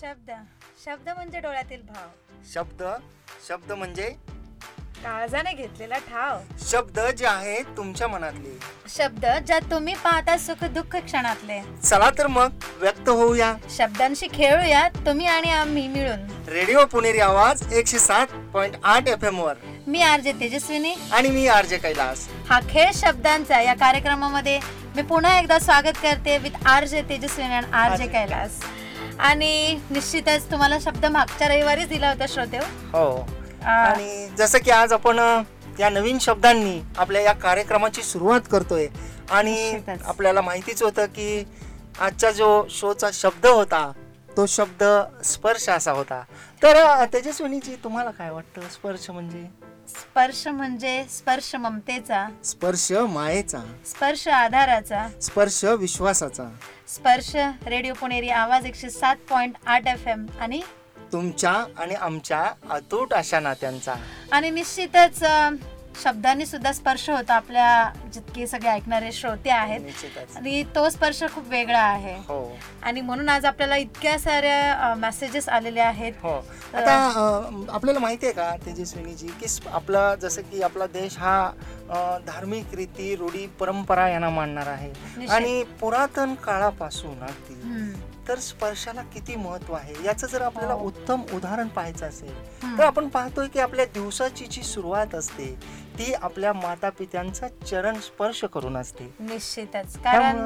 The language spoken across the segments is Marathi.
शब्द. शब्द म्हणजे डोळ्यातील भाव. शब्द. शब्द म्हणजे? काळजाने घेतलेला ठाव. शब्द जे आहेत तुमच्या मनातले. शब्द ज्यात तुम्ही पाहता सुख दुःख क्षणातले. चला तर मग व्यक्त होऊया. शब्दांशी खेळूया तुम्ही आणि आम्ही मिळून. रेडिओ पुणेरी आवाज एकशे सात पॉइंट आठ एफ एम वर. मी आर जे तेजस्विनी. आणि मी आर जे कैलास. हा खेळ शब्दांचा या कार्यक्रमामध्ये. मी पुन्हा एकदा स्वागत करते विथ आर जे तेजस्विनी आणि आर जे कैलास. आणि निश्चितच तुम्हाला शब्द मागच्या रविवारीच दिला होता श्रोते हो. आणि जसं की आज आपण या नवीन शब्दांनी आपल्या या कार्यक्रमाची सुरुवात करतोय. आणि निश्चितच. आपल्याला माहितीच होतं की आजचा जो शोचा शब्द होता तो शब्द स्पर्श असा होता. तर अ, तेजस्विनीजी तुम्हाला काय वाटतं स्पर्श म्हणजे? स्पर्श म्हणजे स्पर्श ममतेचा. स्पर्श मायेचा. स्पर्श आधाराचा. स्पर्श विश्वासाचा. स्पर्श रेडिओ पुणेरी आवाज एकशे सात पॉइंट आठ एफ एम आणि तुमच्या आणि आमच्या अतूट अशा नात्यांचा. आणि निश्चितच शब्दांनी सुद्धा स्पर्श होता. आपल्या जितके सगळे ऐकणारे श्रोते आहेत. आणि तो स्पर्श खूप वेगळा आहे. हो. आणि म्हणून आज आपल्याला इतक्या साऱ्या मेसेजेस आलेले आहेत. हो. आता आपल्याला माहिती आहे का तेजस्विनीजी की आपला जसं की आपला देश हा धार्मिक रीती रूढी परंपरा यांना मानणार आहे. आणि पुरातन काळापासून अगदी. तर स्पर्शाला किती महत्त्व आहे? याचं जर आपल्याला हो. उत्तम उदाहरण पाहायचं असेल. तर आपण पाहतोय की आपल्या दिवसाची जी सुरुवात असते ती आपल्या माता पित्यांचा चरण स्पर्श करून असते निश्चितच कारण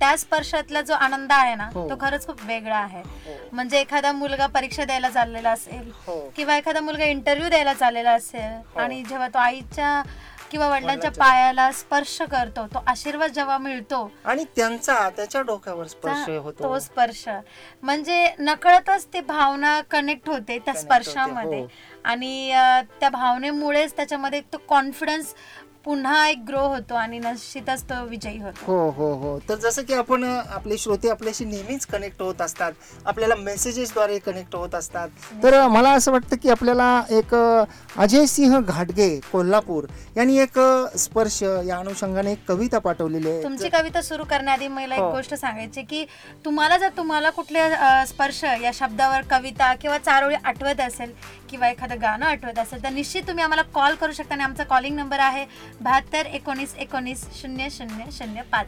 त्या स्पर्शातला जो आनंद आहे ना हो. तो खरंच खूप वेगळा आहे हो. म्हणजे एखादा मुलगा परीक्षा द्यायला चाललेला असेल हो किंवा एखादा मुलगा इंटरव्ह्यू द्यायला चाललेला असेल हो. आणि जेव्हा तो आईच्या किंवा वडिलांच्या पायाला. स्पर्श करतो तो आशीर्वाद जेव्हा मिळतो आणि त्यांचा त्याच्या डोक्यावर स्पर्श होतो. तो स्पर्श. म्हणजे नकळतच ती भावना कनेक्ट होते त्या स्पर्शामध्ये. हो. आणि त्या भावनेमुळेच त्याच्यामध्ये तो कॉन्फिडन्स पुन्हा एक ग्रो होतो आणि निश्चितच तो विजयी होतो. हो हो हो. तर जसं की आपण आपले श्रोते आपल्याशी नेहमीच कनेक्ट होत असतात. आपल्याला मेसेजेसद्वारे कनेक्ट होत असतात. तर मला असं वाटतं की आपल्याला एक अजय सिंह घाटगे कोल्हापूर यांनी एक स्पर्श या अनुषंगाने एक कविता पाठवलेली आहे. तुमची कविता सुरू करण्याआधी मला एक हो. गोष्ट सांगायची की तुम्हाला जर तुम्हाला कुठल्या स्पर्श या शब्दावर कविता किंवा चारोळी आठवत असेल किंवा एखादं गाणं आठवत असेल तर निश्चित तुम्ही आम्हाला कॉल करू शकता आणि आमचा कॉलिंग नंबर आहे बहात्तर एकोणीस एकोणीस शून्य शून्य शून्य पाच.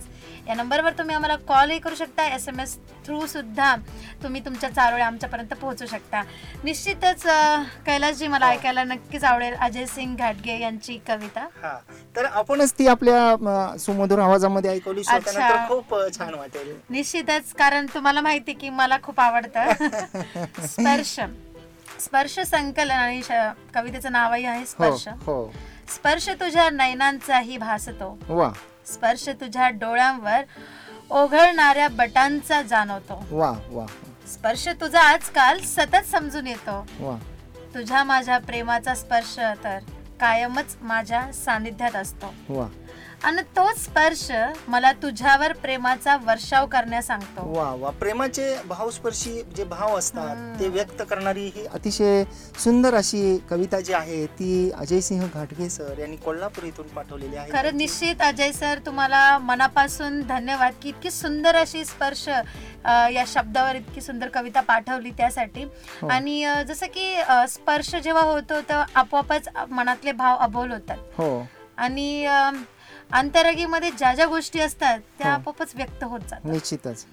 या नंबरवर तुम्ही आम्हाला कॉलही करू शकता एस एम एस थ्रू सुद्धा तुम्ही तुमच्या चारोळ्या आमच्यापर्यंत पोहोचू शकता. निश्चितच कैलासजी मला हो. ऐकायला नक्कीच आवडेल अजय सिंग घाटगे यांची कविता. हा तर आपणच ती आपल्या सुमधुर आवाजामध्ये ऐकवली खूप छान वाटेल. निश्चितच कारण तुम्हाला माहिती की मला खूप आवडतं. स्पर्श. स्पर्श संकलन आणि कवितेचं नावही आहे हो स्पर्श. हो. स्पर्श तुझ्या नयनांचाही भासतो. वा. स्पर्श तुझ्या डोळ्यांवर ओघळणाऱ्या बटांचा जाणवतो. वा वा. स्पर्श तुझा आजकाल सतत समजून येतो. वा. तुझ्या माझ्या प्रेमाचा स्पर्श तर कायमच माझ्या सानिध्यात असतो. वा. आणि तोच स्पर्श मला तुझ्यावर प्रेमाचा वर्षाव करण्यास सांगतो. वा वा. प्रेमाचे भावस्पर्शी जे भाव असतात. ते व्यक्त करणारी ही अतिशय सुंदर अशी कविता जी आहे ती अजयसिंह घाटगे सर यांनी कोल्हापूर इथून पाठवलेली आहे. खरं निश्चित अजय सर तुम्हाला मनापासून धन्यवाद की इतकी सुंदर अशी स्पर्श या शब्दावर इतकी सुंदर कविता पाठवली त्यासाठी. हो. आणि जसं की स्पर्श जेव्हा होतो तेव्हा आपोआपच मनातले भाव अबोल होतात. हो. आणि अंतरंगीमध्ये ज्या ज्या गोष्टी असतात त्या हो. आपोआपच व्यक्त होत जातात. निश्चितच.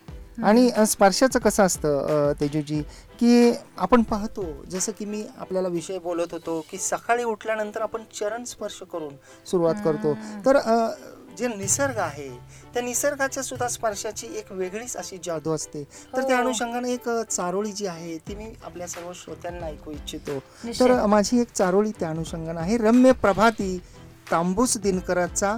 आणि स्पर्शाचं कसं असतं तेजूजी? की आपण पाहतो जसं की मी आपल्याला विषय बोलत होतो की सकाळी उठल्यानंतर आपण चरण स्पर्श करून सुरुवात करतो. तर जे निसर्ग आहे त्या निसर्गाच्या सुद्धा स्पर्शाची एक वेगळीच अशी जादू असते. तर त्या हो. अनुषंगाने एक चारोळी जी आहे ती मी आपल्या सर्व श्रोत्यांना ऐकू इच्छितो. तर माझी एक चारोळी त्या अनुषंगाने आहे. रम्य प्रभाती तांबूस दिनकराचा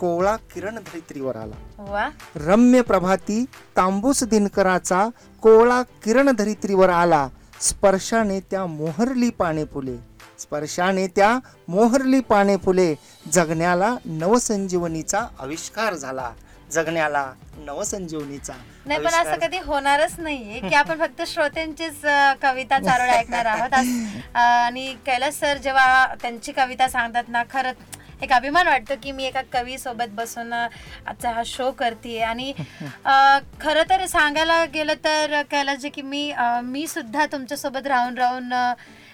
कोवळा किरण धरित्रीवर आला. रम्य प्रभाती तांबूस दिनकराचा कोवळा किरण धरित्रीवर आला. स्पर्शाने त्या मोहरली पाने फुले. स्पर्शाने त्या मोहरली पाने फुले. जगण्याला नवसंजीवनीचा आविष्कार झाला. जगण्याला नवसंजीवनीचा नाही पण असं कधी होणारच नाहीये की आपण फक्त श्रोत्यांचीच कविता चारोळ्या ऐकणार आहोत. आणि कैलास सर जेव्हा त्यांची कविता सांगतात ना खरंच एक अभिमान वाटतो की मी एका कवी सोबत बसून आजचा हा शो करते आणि खरं तर सांगायला गेलं तर कैलासजी की मी मी सुद्धा तुमच्यासोबत राहून राहून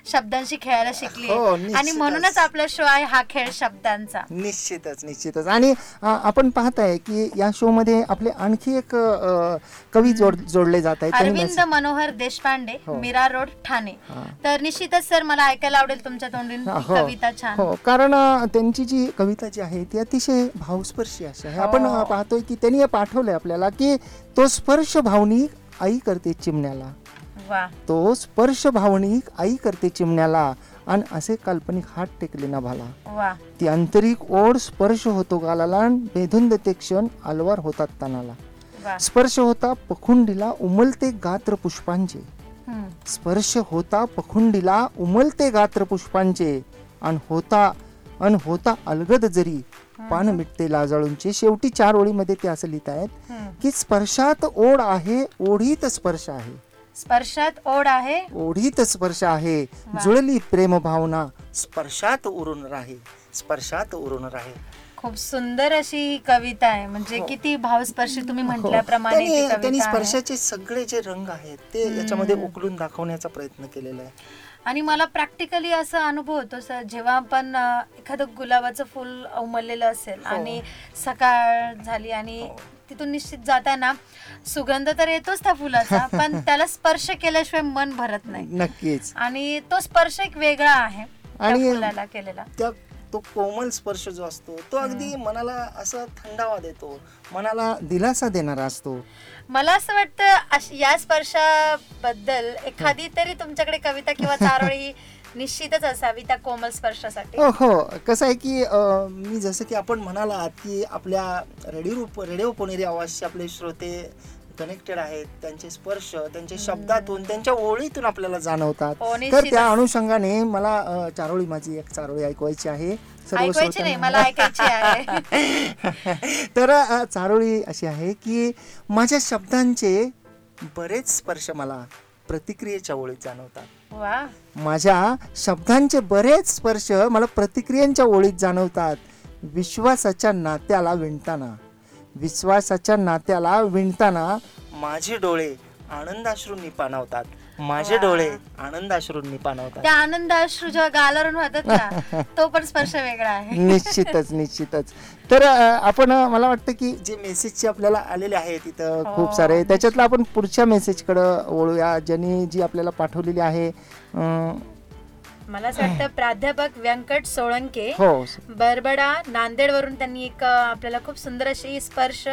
शब्दांशी खेळायला शिकली. हो, आणि निश्चितच. म्हणूनच आपला शो आहे हा खेळ शब्दांचा. निश्चितच निश्चितच. आणि अ, आपण पाहताय की या शो मध्ये आपले आणखी एक अ, कवी जोड जोडले जात आहेत. त्यांनी अरविंद मनोहर देशपांडे हो. मीरा रोड ठाणे. हा. तर निश्चितच सर मला ऐकायला आवडेल तुमच्या तोंडून हा, ती हो. कविता छान. हो कारण अ, त्यांची जी कविता जी आहे ती अतिशय भावस्पर्शी अशी आहे. आपण हो. अ, पाहतोय की त्यांनी हे पाठवलंय आपल्याला की तो स्पर्श भावनिक आई करते चिमण्याला. तो स्पर्श भावनिक आई करते चिमण्याला आणि असे काल्पनिक हात टेकले ना भाला. ती आंतरिक ओढ स्पर्श होतो गालाला बेधुंद ते क्षण अलवार होतात तनाला. स्पर्श होता पखुंडीला उमलते गात्र पुष्पांचे. स्पर्श होता पखुंडीला उमलते गात्र पुष्पांचे. आणि होता अन होता अलगद जरी. पान मिटते लाजाळूंचे शेवटी चार ओळीमध्ये ते असं लिहित आहेत. की स्पर्शात ओढ आहे ओढीत स्पर्श आहे. स्पर्शात ओढ आहे. ओढीत स्पर्श आहे. जुळली प्रेम भावना. स्पर्शात उरून राहे. स्पर्शात उरून राहे. खूप सुंदर अशी ही कविता आहे. म्हणजे किती भावस्पर्शी तुम्ही म्हटल्याप्रमाणे ती हो. त्यांनी त्यांनी आहे. स्पर्शाचे सगळे जे रंग आहेत ते याच्यामध्ये उकलून दाखवण्याचा प्रयत्न केलेला आहे. आणि मला प्रॅक्टिकली असा अनुभव होतो सर जेव्हा आपण अ, एखादं गुलाबाचं फुल उमललेलं असेल हो. आणि सकाळ झाली आणि तिथून निश्चित जाताना सुगंध तर येतोच त्या फुलाचा पण त्याला स्पर्श केल्याशिवाय मन भरत नाही. नक्कीच. आणि तो स्पर्श एक वेगळा आहे आणि- फुलाला केलेला. तो कोमल स्पर्श जो असतो तो अगदी मनाला असं थंडावा देतो मनाला दिलासा देणारा असतो. मला असं वाटतं या स्पर्शाबद्दल एखादी तरी तुमच्याकडे कविता किंवा चारोळी निश्चितच असावी त्या कोमल स्पर्शासाठी. हो हो. कसं आहे की मी जसं की आपण म्हणालात की आपल्या रेडिओ रेडिओ पुणेरी आवाजचे आपले श्रोते कनेक्टेड आहेत त्यांचे स्पर्श त्यांच्या शब्दातून त्यांच्या ओळीतून आपल्याला जाणवतात. हो, तर. त्या अनुषंगाने मला चारोळी माझी एक चारोळी ऐकवायची आहे. मला ऐकायची आहे. तर चारोळी अशी आहे की माझ्या शब्दांचे बरेच स्पर्श मला प्रतिक्रियेच्या ओळीत जाणवतात. माझ्या शब्दांचे बरेच स्पर्श मला प्रतिक्रियांच्या ओळीत जाणवतात. विश्वासाच्या नात्याला विणताना. विश्वासाच्या नात्याला विणताना माझे डोळे आनंदाश्रूंनी पाणावतात. माझे. डोळे आनंदाश्रूंनी पाणावतात त्या आनंद अश्रू जेव्हा गालावरून वाहतात ना तो पण स्पर्श वेगळा आहे. निश्चितच निश्चितच. तर आपण मला वाटतं की जे मेसेजचे आपल्याला आलेले आहेत इथं हो. खूप सारे त्याच्यातलं आपण पुढच्या मेसेजकडं वळूया. ज्यांनी जी आपल्याला पाठवलेली आहे मला असं वाटतं प्राध्यापक व्यंकट सोळंके हो. बरबडा नांदेड वरून त्यांनी एक आपल्याला खूप सुंदर अशी स्पर्श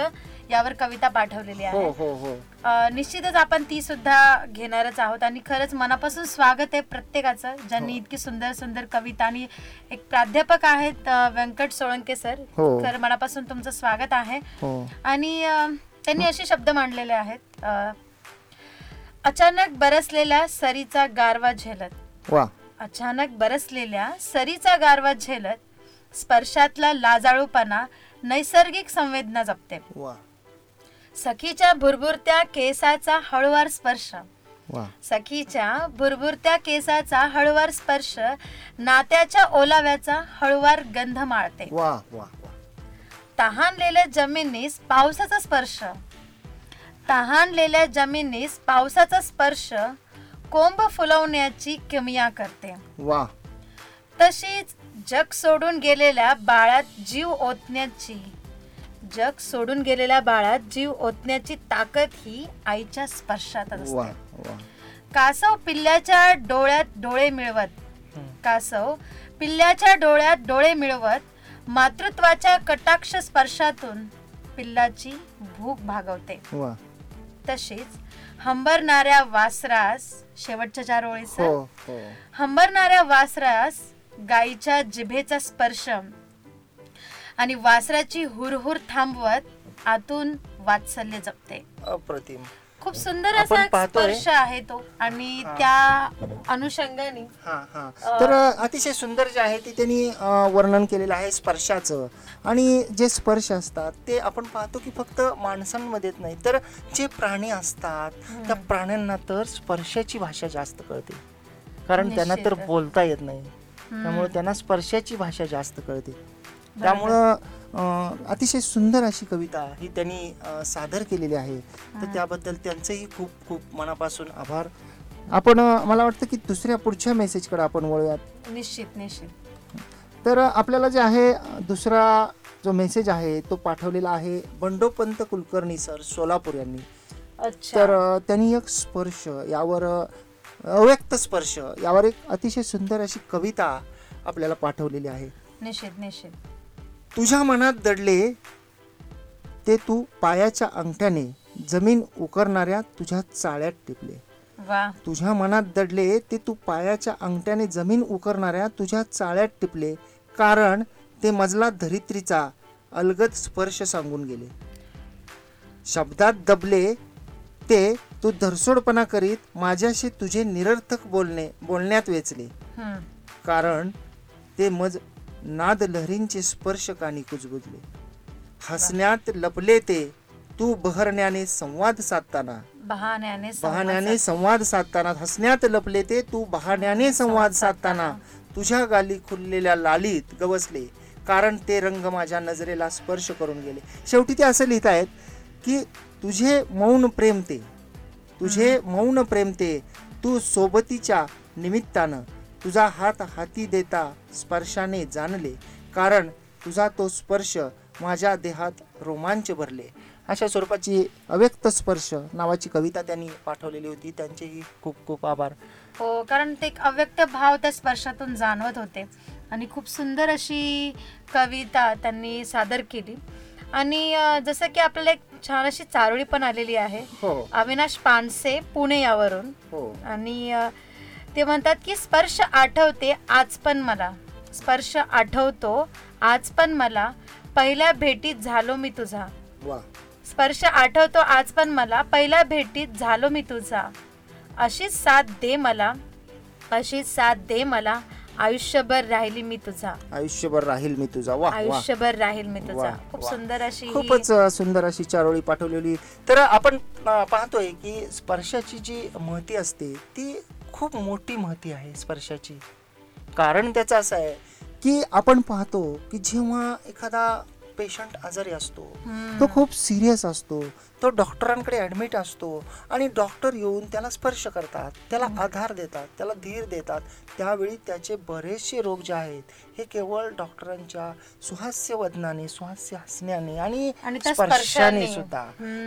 यावर कविता पाठवलेली हो आहे. हो हो अ, निश्चितच आपण ती सुद्धा घेणारच आहोत आणि खरंच मनापासून स्वागत आहे प्रत्येकाचं ज्यांनी हो. इतकी सुंदर सुंदर कविता आणि एक प्राध्यापक आहेत व्यंकट सोळंके सर. हो. खरं मनापासून तुमचं स्वागत आहे. हो. आणि त्यांनी असे शब्द मांडलेले आहेत अचानक बरसलेल्या सरीचा गारवा झेलत. अचानक बरसलेल्या सरीचा गारवा झेलत स्पर्शातला लाजाळूपणा नैसर्गिक संवेदना जपते. सखीच्या भुरभुरत्या केसाचा हळुवार स्पर्श. सखीच्या भुरभुरत्या केसाचा हळुवार स्पर्श नात्याच्या ओलाव्याचा हळुवार गंध माळते. तहानलेल्या जमिनीस पावसाचा स्पर्श. तहानलेल्या जमिनीस पावसाचा स्पर्श कोंब फुलवण्याची किमया करते. वा. तशीच जग सोडून गेलेल्या बाळात जीव ओतण्याची जग सोडून गेलेल्या बाळात जीव ओतण्याची ताकद ही आईच्या स्पर्शात असते. कासव पिल्ल्याच्या डोळ्यात डोळे मिळवत. कासव पिल्ल्याच्या डोळ्यात डोळे मिळवत मातृत्वाच्या कटाक्ष स्पर्शातून पिल्लाची भूक भागवते. तशीच हंबरणाऱ्या वासरास शेवटच्या चार ओळीचा. हो हो. हंबरणाऱ्या वासरास गाईच्या जिभेचा स्पर्श आणि वासराची हुरहुर थांबवत आतून वात्सल्य जपते. अप्रतिम. खूप सुंदर असा स्पर्श आहे तो. आणि. त्या अनुषंगाने हा हा. तर अतिशय सुंदर जे आहे ते त्यांनी वर्णन केलेलं आहे स्पर्शाचं. आणि जे स्पर्श असतात ते आपण पाहतो की फक्त माणसांमध्येच नाही तर जे प्राणी असतात त्या प्राण्यांना तर स्पर्शाची भाषा जास्त कळते. कारण त्यांना तर. बोलता येत नाही. त्यामुळे त्यांना स्पर्शाची भाषा जास्त कळते. त्यामुळं अतिशय सुंदर अशी कविता ही त्यांनी सादर केलेली आहे. तर. त्याबद्दल त्यांचेही खूप खूप मनापासून आभार. आपण मला वाटतं की दुसऱ्या पुढच्या मेसेजकडे आपण वळूयात. निश्चित निश्चित. तर आपल्याला जे आहे दुसरा जो मेसेज आहे तो पाठवलेला आहे बंडोपंत कुलकर्णी सर सोलापूर यांनी. अच्छा. तर त्यांनी एक स्पर्श यावर अव्यक्त स्पर्श यावर एक अतिशय सुंदर अशी कविता आपल्याला पाठवलेली आहे. निश्चित निश्चित. तुझ्या मनात दडले ते तू पायाच्या अंगठ्याने जमीन उकरणाऱ्या तुझ्या चाळ्यात टिपले. तुझ्या मनात दडले ते तू पायाच्या अंगठ्याने जमीन उकरणाऱ्या तुझ्या चाळ्यात टिपले. कारण ते मजला धरित्रीचा अलगद स्पर्श सांगून गेले. शब्दात दबले ते तू धरसोडपणा करीत माझ्याशी तुझे निरर्थक बोलणे बोलण्यात वेचले. कारण ते मज नाद लहरींचे स्पर्श कानी कुजबुजले. हसण्यात लपले ते तू बहरण्याने संवाद साधताना. बहाण्याने संवाद बहाण्याने संवाद साधताना. हसण्यात लपले ते तू बहाण्याने संवाद साधताना. तुझ्या गाली खुललेल्या लालीत गवसले कारण ते रंग माझ्या नजरेला स्पर्श करून गेले. शेवटी ते असं लिहित आहेत की तुझे मौन प्रेम ते. तुझे मौन प्रेम ते तू सोबतीच्या निमित्तानं. तुझा हात हाती देता स्पर्शाने जाणले कारण तुझा तो स्पर्श माझ्या देहात रोमांच भरले. अशा स्वरूपाची अव्यक्त स्पर्श नावाची कविता त्यांनी पाठवलेली होती. त्यांचेही खूप खूप आभार. हो कारण ते एक अव्यक्त भाव त्या स्पर्शातून जाणवत होते. आणि खूप सुंदर अशी कविता त्यांनी सादर केली. आणि जसं की आपल्याला एक छान अशी चारोळी पण आलेली आहे. हो. अविनाश पानसे पुणे यावरून. हो. आणि ते म्हणतात की स्पर्श आठवते आज पण मला. स्पर्श आठवतो आज पण मला. पहिल्या भेटीत झालो मी तुझा. स्पर्श आठवतो आज पण मला. पहिल्या भेटीत झालो मी तुझा. अशीच साथ दे मला. अशीच साथ दे मला. आयुष्यभर राहिली मी तुझा. आयुष्यभर राहील मी तुझा. वा आयुष्यभर राहील मी तुझा. खूप. सुंदर अशी खूपच सुंदर अशी चारोळी पाठवलेली. तर आपण पाहतोय की स्पर्शाची जी महती असते ती खूप मोठी महती आहे स्पर्शाची कारण त्याचं असं आहे की आपण पाहतो की जेव्हा एखादा पेशंट आजारी असतो. तो खूप सिरियस असतो तो डॉक्टरांकडे ॲडमिट असतो आणि डॉक्टर येऊन त्याला स्पर्श करतात त्याला आधार देतात त्याला धीर देतात त्यावेळी त्याचे बरेचसे रोग जे आहेत हे केवळ डॉक्टरांच्या सुहास्य वदनाने सुहास्य हसण्याने आणि स्पर्शाने. सुद्धा.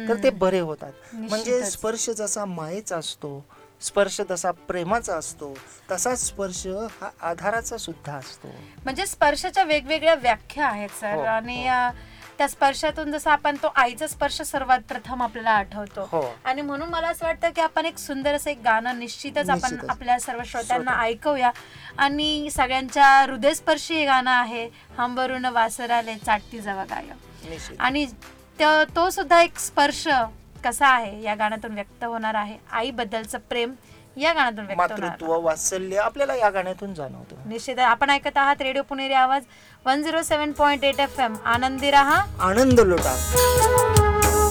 तर ते बरे होतात म्हणजे. स्पर्श जसा मायेचा असतो स्पर्श तसा प्रेमाचा असतो तसाच स्पर्श हा आधाराचा सुद्धा असतो. म्हणजे स्पर्शाच्या वेगवेगळ्या व्याख्या आहेत हो, सर आणि अ, त्या स्पर्शातून जसं आपण तो आईचा स्पर्श सर्वात प्रथम आपल्याला आठवतो. हो. आणि म्हणून मला असं वाटतं की आपण एक सुंदर असं एक गाणं निश्चितच आपण. आपल्या सर्व श्रोत्यांना श्रोत्या. ऐकूया. आणि सगळ्यांच्या हृदयस्पर्शी हे गाणं आहे हंबरून वासराले चाटती जवा गाय आणि तो सुद्धा एक स्पर्श कसा आहे या गाण्यातून व्यक्त होणार आहे? आईबद्दलचं प्रेम या गाण्यातून व्यक्त होणार. मातृत्व वात्सल्य आपल्याला या गाण्यातून जाणवतं. निश्चित आहे. आपण ऐकत आहात radio Puneri Awaaz one zero seven point eight F M आनंदी रहा. आनंद लोटा.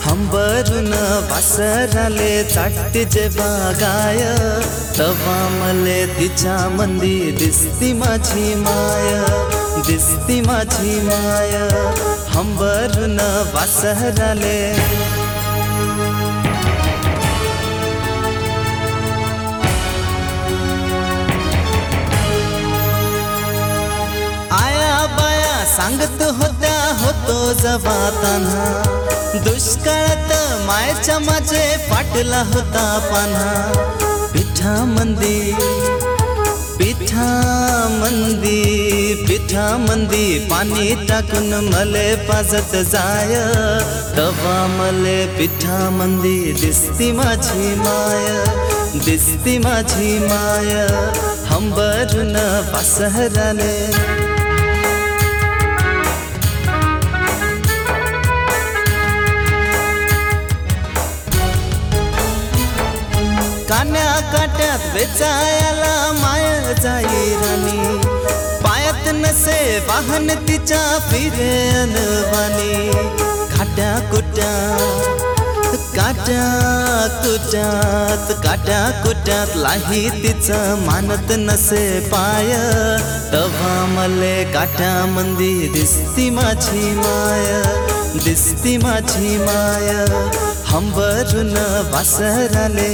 हंबरून वासराले चाटते जे बागाय तवा मले तिच्या मंदी दिसती माझी माय दिसती माझी माय. हंबरून वासराले सांगत होत्या होतो जबाताना. दुष्काळात मायच्या माझे पाटला होता पाना. पिठा मंदी पिठा मंदी पिठा मंदी. पाणी टाकून मले पाजत जाय. तवा मले पिठा मंदी. दिसती माझी माय दिसती माझी माय. हंबरून पासहराले कान्या काट्यात वेचायला माय जाई राणी. पायात नसे वाहन तिच्या फिरे अनवानी खाट्या कुट्या काट्या कुट्यात काट्या कुट्यात लाही तिचं मानत नसे पाय. तवा मले काट्या मंदी दिसती माझी माय दिसती माझी माय. हंबरून वासराले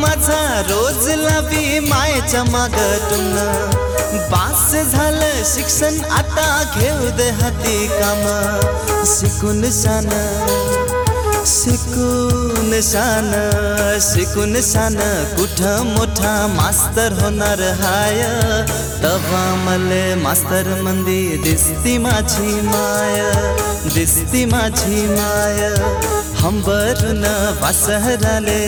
माझा रोज लावी मायच्या मागतून. बास झालं शिक्षण आता घेऊ दे हाती काम. शिकून शान शिकून शान शिकून शान. कुठं मोठा मास्तर होणार हाय? तवा मले मास्तर मंदी दिसती माझी माय दिसती माझी माय. हंबरून वासहराले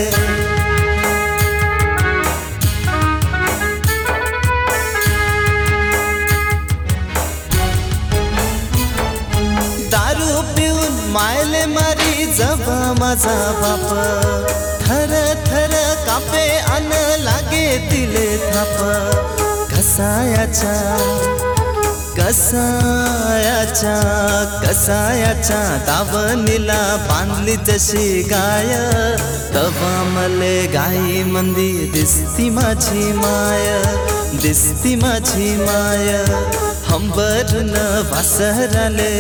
जबा माझा बाप थर थर कापे अन लागे तिले थाप. कसायाच्या कसायाच्या कसायाच्या दावणीला बांधली तशी गाय. तवा मले गाई मंदी दिसती माझी माय दिसती माझी माय. हंबरून वासराले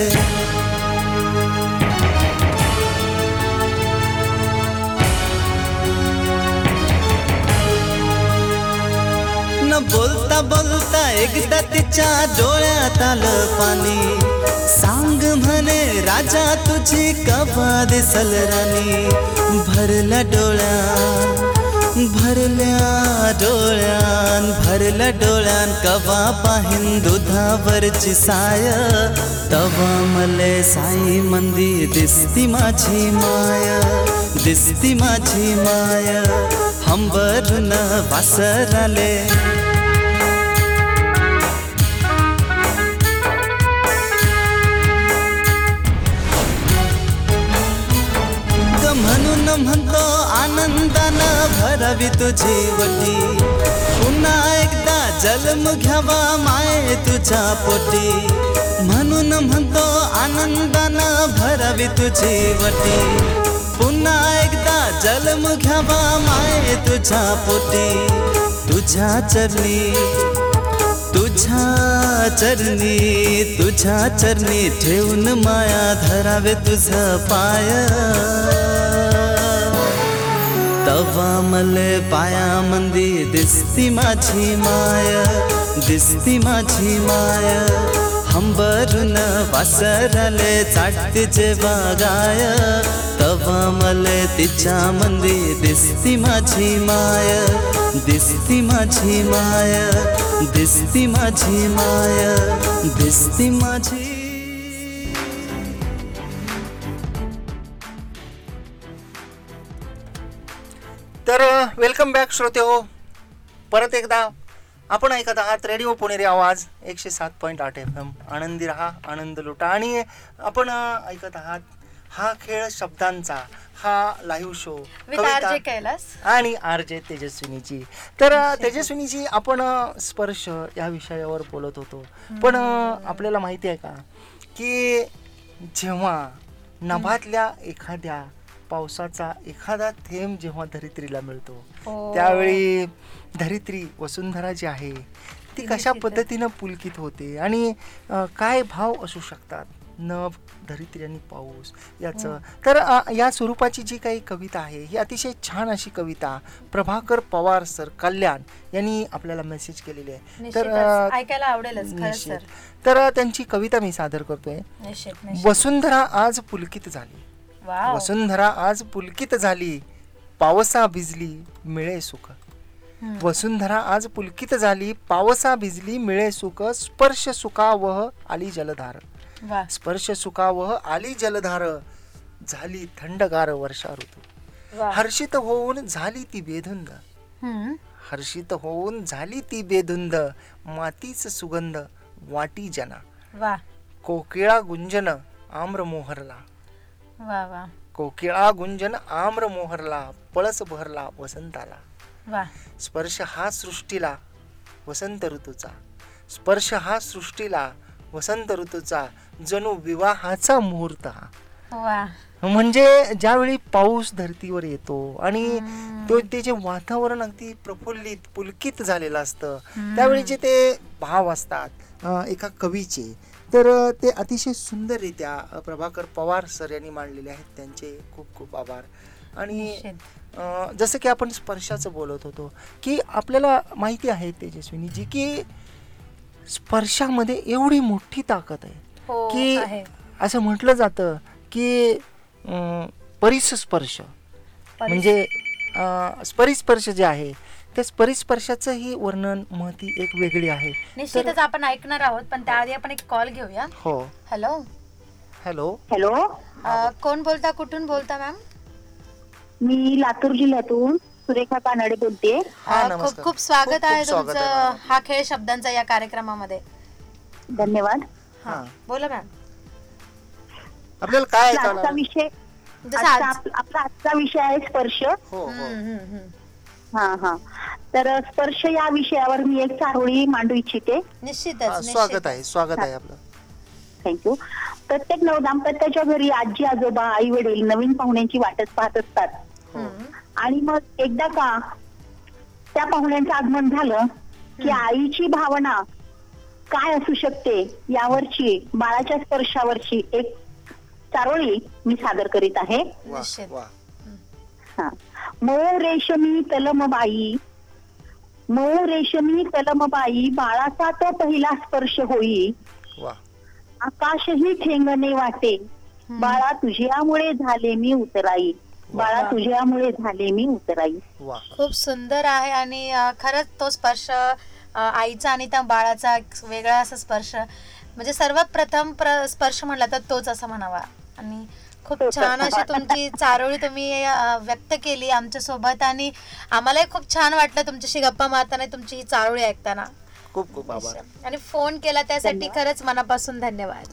बोलता एकदा तिच्या डोळ्यात आलं पाणी. सांग म्हणे राजा तुझी कपा दिसल राणी? भरल्या डोळ्या भरल्या डोळ्यान भरल्या डोळ्यान कवा पाहिन दुधावरची साय? तवा मले साई मंदी दिसती माझी माय दिसती माझी माय. हंबरून वासराले आनंदानं तुझी वटी. पुन्हा एकदा जन्म घ्यावा माये तुझ्या पोटी. म्हणून म्हणतो आनंदानं भरावी तुझी वटी. पुन्हा एकदा जन्म घ्यावा माये तुझ्या पोटी. तुझ्या चरणी तुझ्या चरणी तुझ्या चरणी ठेवून माया धरावे तुझा पाया. तवा मले पाया मंदी दिसती माझी माय दिसती माझी माय. हंबरून वासराले चाटते जेव्हा गाय. तवा मले तिच्या मंदी दिसती माझी माय दिसती माझी माय दिसती माझी माय दिसती माझी तर वेलकम बॅक श्रोते हो. परत एकदा आपण ऐकत आहात रेडिओ पुणेरी आवाज एकशे सात पॉईंट आठ एफ एम आनंदी राहा आनंद लुटा. आणि आपण ऐकत आहात हा खेळ शब्दांचा हा लाईव्ह शो आणि आर जे तेजस्विनीची. तर तेजस्विनीची आपण स्पर्श या विषयावर बोलत होतो. पण आपल्याला माहिती आहे का? की जेव्हा नभातल्या एखाद्या पावसाचा एखादा थेंब जेव्हा धरित्रीला मिळतो हो. त्यावेळी धरित्री वसुंधरा जी आहे ती कशा. पद्धतीनं पुलकित होते आणि काय भाव असू शकतात? नभ धरित्री आणि पाऊस याचं. तर अ, या स्वरूपाची जी काही कविता आहे ही अतिशय छान अशी कविता प्रभाकर पवार सर कल्याण यांनी आपल्याला मेसेज केलेली आहे. तर ऐकायला. सर तर. त्यांची कविता मी सादर करतोय. वसुंधरा आज पुलकित झाली. वसुंधरा आज पुलकित झाली पावसा भिजली मिळे सुख. वसुंधरा आज पुलकित झाली पावसा भिजली मिळे सुख स्पर्श सुखावह आली जलधार. स्पर्श सुखावह आली जलधार झाली थंडगार वर्षा ऋतू हर्षित होऊन झाली ती बेधुंद. हर्षित होऊन झाली ती बेधुंद मातीच सुगंध वाटी जना. कोकिळा गुंजन आम्र मोहरला वा वा. कोकिळा गुंजन आम्र मोहरला पळस भरला वसंताला. वा. स्पर्श हा सृष्टीला वसंत ऋतूचा. स्पर्श हा सृष्टीला वसंत ऋतूचा जणू विवाहाचा मुहूर्त हा. वा. म्हणजे ज्यावेळी पाऊस धर्तीवर येतो आणि तो ते जे वातावरण अगदी प्रफुल्लित पुलकित झालेलं असतं त्यावेळी जे ते भाव असतात एका कवीचे तर ते अतिशय सुंदररित्या प्रभाकर पवार सर यांनी मांडलेले आहेत. त्यांचे खूप खूप आभार. आणि जसं की आपण स्पर्शाचं बोलत होतो की आपल्याला माहिती आहे तेजस्विनी जी की स्पर्शामध्ये एवढी मोठी ताकद आहे. हो की असं म्हटलं जातं की परिसस्पर्श. म्हणजे परिस्पर्श जे आहे त्या परिस्पर्शाचंही वर्णन महती एक वेगळी आहे. निश्चितच आपण ऐकणार आहोत पण त्याआधी आपण एक कॉल घेऊया. हो. हॅलो हॅलो हॅलो कोण बोलता कुठून बोलता मॅम मी लातूर जिल्ह्यातून सुरेखा कानडे बोलते हा. खूप खूप स्वागत आहे तुमचं. हा खेळ शब्दांचा या कार्यक्रमामध्ये. धन्यवाद. हा हा. बोला मॅम आपल्याला काय आजचा विषय आजचा आपला आजचा विषय आहे स्पर्श. हो हो. हा हा तर स्पर्श या विषयावर मी एक चारोळी मांडू इच्छिते हा, निश्चितच स्वागत. आहे स्वागत आहे आपलं थँक्यू प्रत्येक नवदाम्पत्याच्या घरी आजी आजोबा आई वडील नवीन पाहुण्यांची वाटच पाहत असतात हम्म. आणि मग एकदा का त्या पाहुण्यांचं आगमन झालं की आईची भावना काय असू शकते यावरची बाळाच्या स्पर्शावरची एक चारोळी मी सादर करीत आहे वा निश्चित. वा हा. मऊ रेशमी तलमबाई. मऊ रेशमी तलमबाई बाळाचा तो पहिला स्पर्श होई. आकाशही ठेंगणे वाटे. बाळा तुझ्यामुळे झाले मी उतराई. बाळा तुझ्यामुळे झाले मी उतराई. खूप सुंदर आहे आणि खरंच तो स्पर्श आईचा आणि त्या बाळाचा एक वेगळा असा स्पर्श. म्हणजे सर्वात प्रथम प्र स्पर्श म्हणला तर तोच असं म्हणावा. आणि खूप छान अशी. तुमची चारोळी तुम्ही व्यक्त केली आमच्यासोबत आणि आम्हालाही खूप छान वाटलं तुमच्याशी गप्पा मारताना तुमची ही चारोळी ऐकताना. खूप खूप आभार. आणि फोन केला त्यासाठी. खरंच मनापासून धन्यवाद.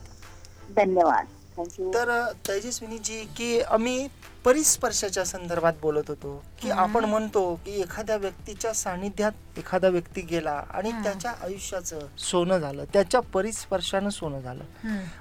धन्यवाद. थँक्यू तर तेजस्विनीजी की आम्ही परिस्पर्शाच्या संदर्भात बोलत होतो की आपण म्हणतो की एखाद्या व्यक्तीच्या सानिध्यात एखादा व्यक्ती गेला आणि त्याच्या आयुष्याचं सोनं झालं त्याच्या परिस्पर्शानं सोनं झालं.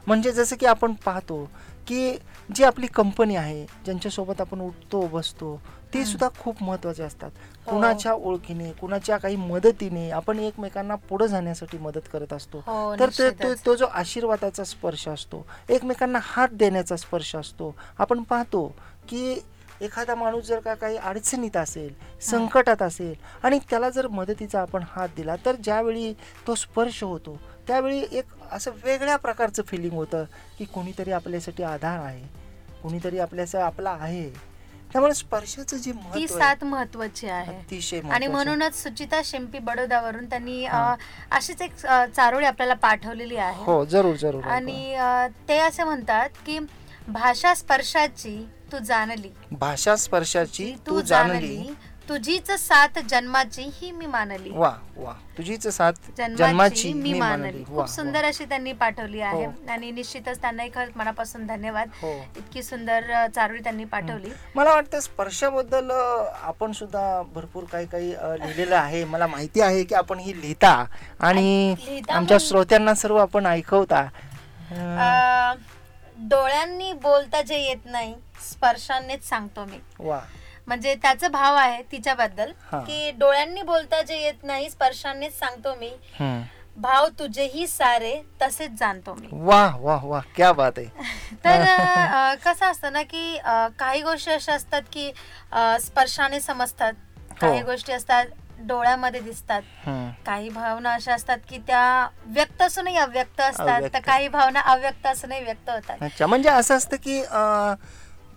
म्हणजे जसं की आपण पाहतो की जी आपली कंपनी आहे ज्यांच्यासोबत आपण उठतो बसतो ते सुद्धा खूप महत्त्वाचे असतात. हो. कुणाच्या ओळखीने कुणाच्या काही मदतीने आपण एकमेकांना पुढे जाण्यासाठी मदत करत असतो. हो, तर ते- जो आशीर्वादाचा स्पर्श असतो एकमेकांना हात देण्याचा स्पर्श असतो आपण पाहतो की एखादा माणूस जर का काही अडचणीत असेल संकटात असेल आणि त्याला जर मदतीचा आपण हात दिला तर ज्यावेळी तो स्पर्श होतो त्यावेळी एक असं वेगळ्या प्रकारचं फिलिंग होतं की कोणीतरी आपल्यासाठी आधार आहे कोणीतरी आपल्याचा आपला आहे. त्यामुळे स्पर्शाचं जे ती साथ महत्वाची आहे. आणि. म्हणूनच सुचिता शिंपी बडोदावरून त्यांनी अशीच एक चारोळी आपल्याला पाठवलेली आहे. हो जरूर जरूर आणि ते असे म्हणतात की भाषा स्पर्शाची तू जाणली. भाषा स्पर्शाची तू जाणली तुझीच साथ जन्माची ही मी मानली. वा वा. तुझीच साथ जन्माची मी मानली. खूप सुंदर अशी त्यांनी पाठवली आहे. हो. आणि निश्चितच त्यांनाही खरंच मनापासून धन्यवाद. हो. इतकी सुंदर चारोळी त्यांनी पाठवली. मला वाटतं स्पर्शाबद्दल आपण सुद्धा भरपूर काही काही लिहिलेलं आहे. मला माहिती आहे की आपण ही लिहिता आणि आमच्या श्रोत्यांना सर्व आपण ऐकवता. डोळ्यांनी बोलता जे येत नाही स्पर्शानेच सांगतो मी. वा. म्हणजे त्याचा भाव आहे तिच्याबद्दल. की डोळ्यांनी बोलता जे येत नाही स्पर्शानेच सांगतो मी. भाव तुझेही सारे तसेच जाणतो मी वा वा वा क्या बात आहे तर कसं असतं ना की काही गोष्टी अशा असतात की स्पर्शाने समजतात काही हो. गोष्टी असतात डोळ्यामध्ये दिसतात. काही भावना अशा असतात की त्या व्यक्त असूनही अव्यक्त असतात तर. काही भावना अव्यक्त असूनही व्यक्त होतात म्हणजे असं असतं की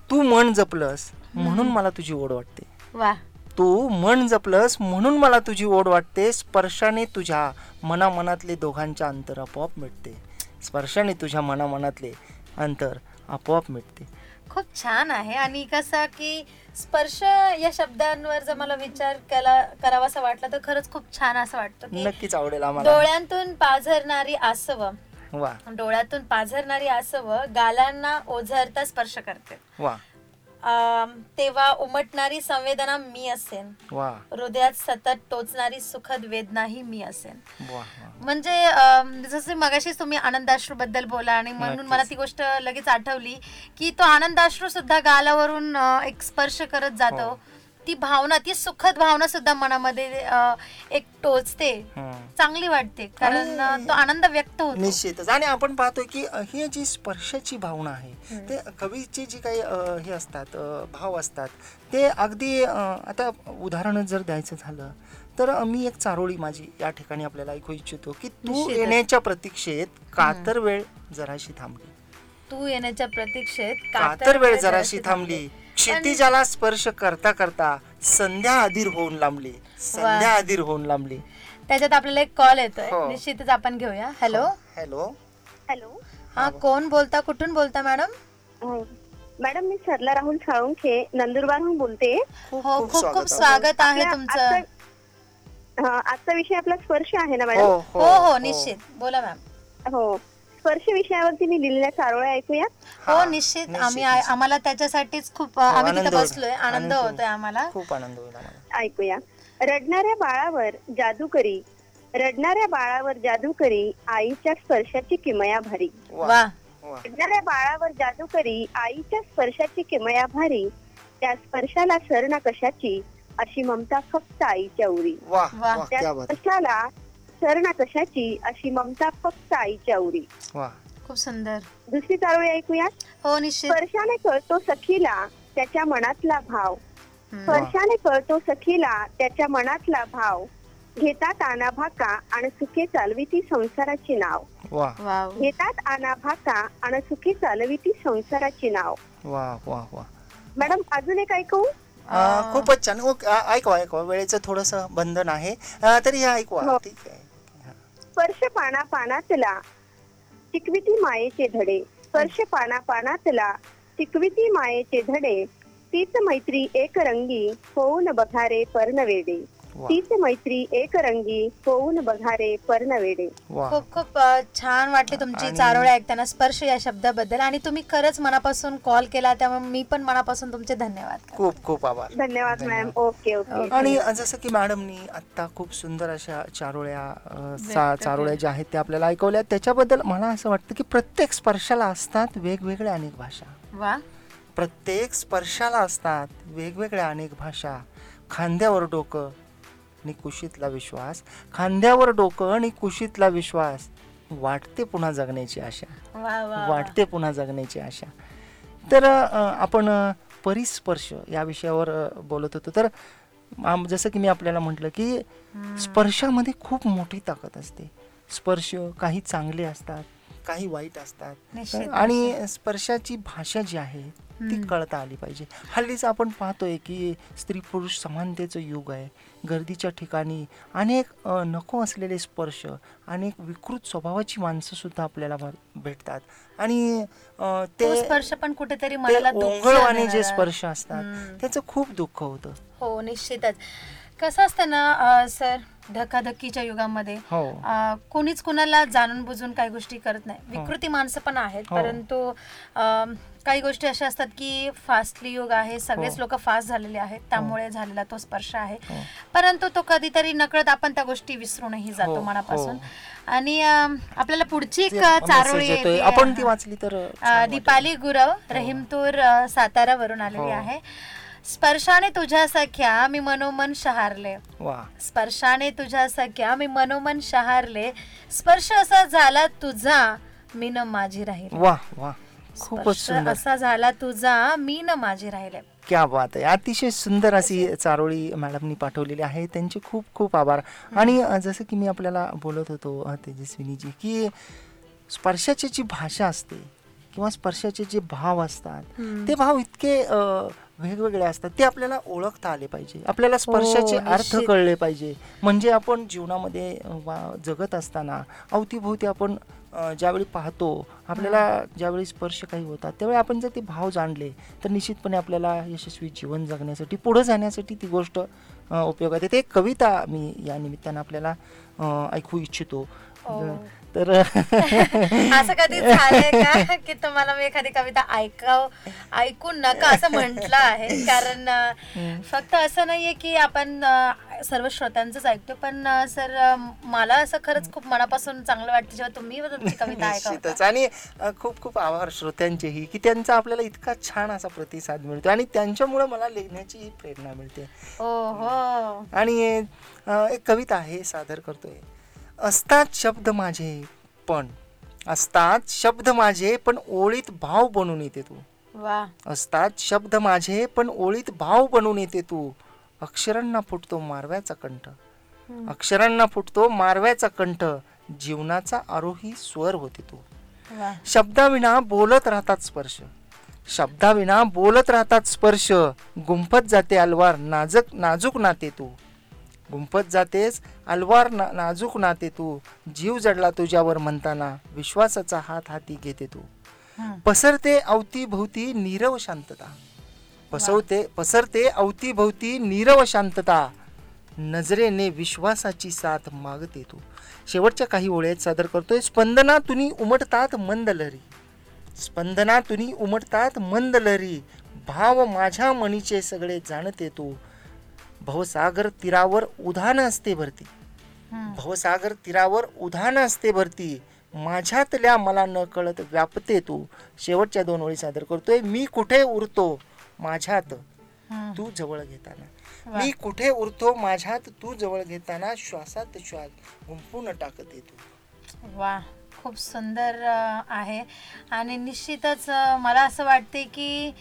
तू मन जपलंस म्हणून मला तुझी ओढ वाटते. वा. तू मन जपलंस म्हणून मला तुझी ओढ वाटते. स्पर्शाने तुझ्या मनामनातले दोघांच्या अंतर आपोआप मिटते. स्पर्शाने तुझ्या मनामनातले अंतर आपोआप मिटते. खूप छान आहे. आणि कसं की स्पर्श या शब्दांवर जर मला विचार केला करावासा वाटला तर खरंच खूप छान असं वाटतं नक्कीच आवडेल आम्हाला. डोळ्यांतून पाझरणारी आसव. डोळ्यातून पाझरणारी आसव गालांना ओझरता स्पर्श करते. वा. तेव्हा उमटणारी संवेदना मी असेन. हृदयात सतत टोचणारी सुखद वेदनाही मी असेन. म्हणजे जसं मगाशीच तुम्ही आनंदाश्रू बद्दल बोला आणि म्हणून. मला ती गोष्ट लगेच आठवली की तो आनंदाश्रू सुद्धा गालावरून एक स्पर्श करत जातो. हो. ती भावना ती सुखद भावना सुद्धा मनामध्ये एक टोचते. चांगली वाटते कारण तो आनंद व्यक्त होतो. निश्चितच. आणि आपण पाहतोय की ही जी स्पर्शाची भावना आहे ते कवीचे जी काही हे असतात भाव असतात ते अगदी आता उदाहरण जर द्यायचं झालं तर मी एक चारोळी माझी या ठिकाणी आपल्याला ऐकू इच्छितो की तू. येण्याच्या प्रतीक्षेत कातर वेळ जराशी थांबली. तू येण्याच्या प्रतीक्षेत कातर वेळ जराशी थांबली. क्षितिजाला स्पर्श करता करता संध्या अधीर होऊन लांबली संध्या अधीर होऊन लांबली. त्याच्यात आपल्याला एक कॉल येतोय. हो. निश्चितच आपण घेऊया. हॅलो हॅलो हॅलो हा कोण बोलता? कुठून बोलता मॅडम? अं, मॅडम मी सरला राहुल साळुंखे नंदुरबारहून बोलते. खूप हो खूप खूप आहे. स्वागत आहे आपल्या तुमचं. आजचा- हा, आजचा विषय आपला स्पर्श आहे ना हो मॅडम हो हो. निश्चित. बोला मॅम. हो. स्पर्श विषयावरती मी लिहिलेल्या चारोळ्या ऐकूया. हो हा, निश्चित. निश्चित, आम्ही. आम्हाला त्याच्यासाठीच खूप हो, आम्ही आनंद तिथे. बसलोय. आनंद. होतोय आम्हाला. खूप आनंद होईल आम्हाला. ऐकूया. रडणाऱ्या बाळावर जादूकरी. रडणाऱ्या बाळावर जादूकरी आईच्या स्पर्शाची किमया भारी. वा रडणाऱ्या बाळावर जादूकरी आईच्या स्पर्शाची किमया भारी. त्या स्पर्शाला सर ना कशाची? अशी ममता फक्त आईच्या उरी. त्या. स्पर्शाला सर ना कशाची अशी ममता फक्त आईच्या उरी. खूप सुंदर. दुसरी चारोळी ऐकूया हो निश्चित. स्पर्शाने कळतो सखीला त्याच्या मनातला भाव. स्पर्शाने कळतो सखीला त्याच्या मनातला भाव. घेतात आना भाका आणि सुखे चालवी ती संसाराची नाव. वा. वाव. घेतात आना भाका आणि सुखी चालवी ती संसाराची नाव. वा वा वा. मॅडम अजून एक ऐकू? अं, खूपच छान. ओके अं, ऐकवा ऐकवा. वेळेचं थोडस बंधन आहे. अं, तरी हे ऐकवा. हो. ठीक आहे. हा. स्पर्श पाना पानातला चिकविती मायेचे धडे. स्पर्श पाना पानातला चिकविती मायेचे धडे. तीच मैत्री एक रंगी होऊन बघारे पर्णवेडे तीच मैत्री एक रंगी होऊन बघारे पर्णवेडे. खूप खूप छान वाटली तुमची आणि- चारोळी ऐकताना स्पर्श या शब्दाबद्दल आणि तुम्ही खरंच मनापासून कॉल केला त्यामुळे मी पण मनापासून तुमचे धन्यवाद. खूप खूप आभार. धन्यवाद मॅम ओके ओके आणि जसं की मॅडमनी आता खूप सुंदर अशा चारोळ्या चारोळ्या ज्या आहेत त्या आपल्याला ऐकवल्या. त्याच्याबद्दल मला असं वाटतं की प्रत्येक स्पर्शाला असतात वेगवेगळ्या अनेक भाषा. वा. प्रत्येक स्पर्शाला असतात वेगवेगळ्या अनेक भाषा. खांद्यावर डोकं आणि कुशीतला विश्वास खांद्यावर डोकं आणि कुशीतला विश्वास. वाटते पुन्हा जगण्याची आशा. वाटते पुन्हा जगण्याची आशा. तर आपण परिस्पर्श या विषयावर बोलत होतो. तर जसं की मी आपल्याला म्हटलं की स्पर्शामध्ये खूप मोठी ताकद असते. स्पर्श काही चांगले असतात काही वाईट असतात. आणि स्पर्शाची भाषा जी आहे ती कळता आली पाहिजे. हल्लीच आपण पाहतोय की स्त्री पुरुष समानतेचं युग आहे. गर्दीच्या ठिकाणी अनेक नको असलेले स्पर्श अनेक विकृत स्वभावाची माणसं सुद्धा आपल्याला भेटतात. आणि तो स्पर्श पण कुठेतरी ओंगळवाणे जे. स्पर्श असतात. त्याचं खूप दुःख होतं. हो निश्चितच. कसं असतं ना सर धकाधकीच्या युगामध्ये हो कोणीच कुणाला जाणून बुजून काही गोष्टी करत नाही विकृती माणसं पण आहेत हो. परंतु काही गोष्टी अशा असतात की फास्टली युग आहे सगळेच हो. लोक फास्ट झालेले आहेत त्यामुळे झालेला तो स्पर्श आहे हो. परंतु तो कधीतरी नकळत आपण त्या गोष्टी विसरूनही जातो हो, मनापासून हो. आणि आपल्याला पुढची एक चारोळी. येते. आपण ती वाचली तर. दीपाली गुरव रहीमतूर अ, सातारावरून आलेली हो. आहे स्पर्शाने तुझ्या सख्या मी मनोमन शहारले. वा. स्पर्शाने तुझ्या सख्या मी मनोमन शहारले. स्पर्श असा झाला तुझा मी न माझी राहिले. असा झाला तुझा मी न माझी राहिले. क्या बात आहे. अतिशय सुंदर अशी चारोळी मॅडमनी पाठवलेली आहे. त्यांचे खूप खूप आभार. आणि जसं की मी आपल्याला बोलत होतो तेजस्विनीजी की स्पर्शाची जी भाषा असते किंवा स्पर्शाचे जे भाव असतात ते भाव इतके वेगवेगळे असतात ते आपल्याला ओळखता आले पाहिजे. आपल्याला स्पर्शाचे हो, अर्थ निश्चित. कळले पाहिजे. म्हणजे आपण जीवनामध्ये जगत असताना अवतीभोवती आपण ज्यावेळी पाहतो आपल्याला ज्यावेळी स्पर्श काही होतात त्यावेळी आपण जर ते भाव जाणले तर निश्चितपणे आपल्याला यशस्वी जीवन जगण्यासाठी पुढे जाण्यासाठी ती गोष्ट उपयोगात येते. एक कविता मी या निमित्तानं आपल्याला ऐकू इच्छितो. हो. तर असं कधी झालंय का की तुम्हाला मी एखादी कविता ऐकाव ऐकून नका असं म्हटलं आहे? कारण फक्त असं नाहीये की आपण सर्व श्रोत्यांचंच ऐकतो पण सर मला असं खरंच खूप मनापासून चांगलं वाटतं जेव्हा तुम्ही तुमची कविता ऐकवता. आणि खूप खूप आभार श्रोत्यांचेही की त्यांचा आपल्याला इतका छान असा प्रतिसाद मिळतो आणि त्यांच्यामुळे मला लिहिण्याची प्रेरणा मिळते. ओ हो आणि एक कविता आहे सादर करतोय. असतात शब्द माझे पण. असतात शब्द माझे पण ओळीत भाव बनून येते तू. असतात शब्द माझे पण ओळीत भाव बनून येते तू. अक्षरांना फुटतो मारव्याचा कंठ. अक्षरांना फुटतो मारव्याचा कंठ. जीवनाचा आरोही स्वर होते तू. शब्दाविना बोलत राहतात स्पर्श. शब्दाविना बोलत राहतात स्पर्श. गुंफत जाते अलवार नाजक नाजूक नाते तू. गुंफत जातेस अलवार ना नाजूक नाते तू जीव जडला तुझ्यावर म्हणताना विश्वासाचा हात हाती घेते तू. पसरते अवतीभोवती नीरव शांतता. पसवते पसरते अवतीभोवती नीरव शांतता. नजरेने विश्वासाची साथ मागते तू. शेवटच्या काही ओळ्यात सादर करतोय. स्पंदना तुनी उमटतात मंद लहरी स्पंदना तुनी उमटतात मंद लहरी भाव माझ्या मनीचे सगळे जाणते तू. भवसागर तीरावर उधान असते भरती. भवसागर तीरावर उधान असते भरती. माझ्यातल्या मला न कळत व्यापते तू. शेवटच्या दोन ओळी सादर करतोय. मी कुठे उरतो? माझ्यात. तू जवळ घेताना. मी कुठे उरतो? माझ्यात. तू जवळ घेताना श्वासात श्वास गुंफून टाकते तू. वा खूप सुंदर आहे. आणि निश्चितच मला असं वाटते की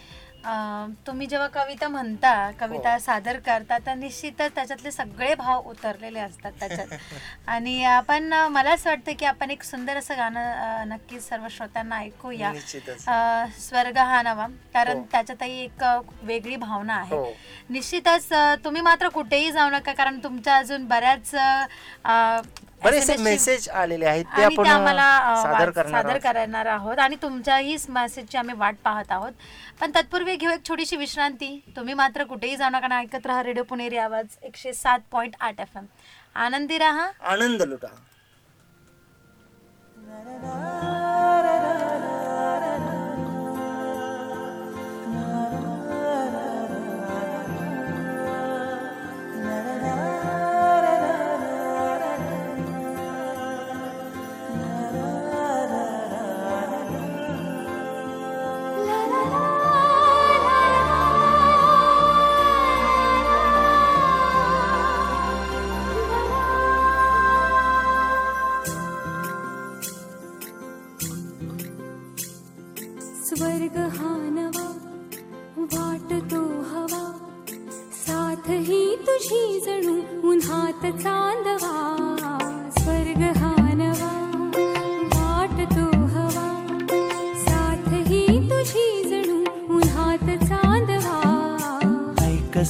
तुम्ही जेव्हा कविता म्हणता कविता सादर करता तर निश्चितच त्याच्यातले सगळे भाव उतरलेले असतात त्याच्यात. आणि आपण मला असं वाटतं की आपण एक सुंदर असं गाणं नक्कीच सर्व श्रोत्यांना ऐकूया. स्वर्ग हा नवा कारण हो. त्याच्यातही एक वेगळी भावना आहे. हो. निश्चितच तुम्ही मात्र कुठेही जाऊ नका कारण तुमच्या अजून बऱ्याच बरेचसे मेसेज आलेले आहेत ते आपण सादर करणार सादर. करणार आहोत आणि तुमच्याही मेसेजची आम्ही वाट पाहत आहोत. पण तत्पूर्वी घेऊ एक छोटीशी विश्रांती. तुम्ही मात्र कुठेही जाऊ नका ऐकत राहा रेडिओ पुणेरी आवाज एकशे सात पॉईंट आठ एफ एम आनंदी राहा. आनंद लुटा.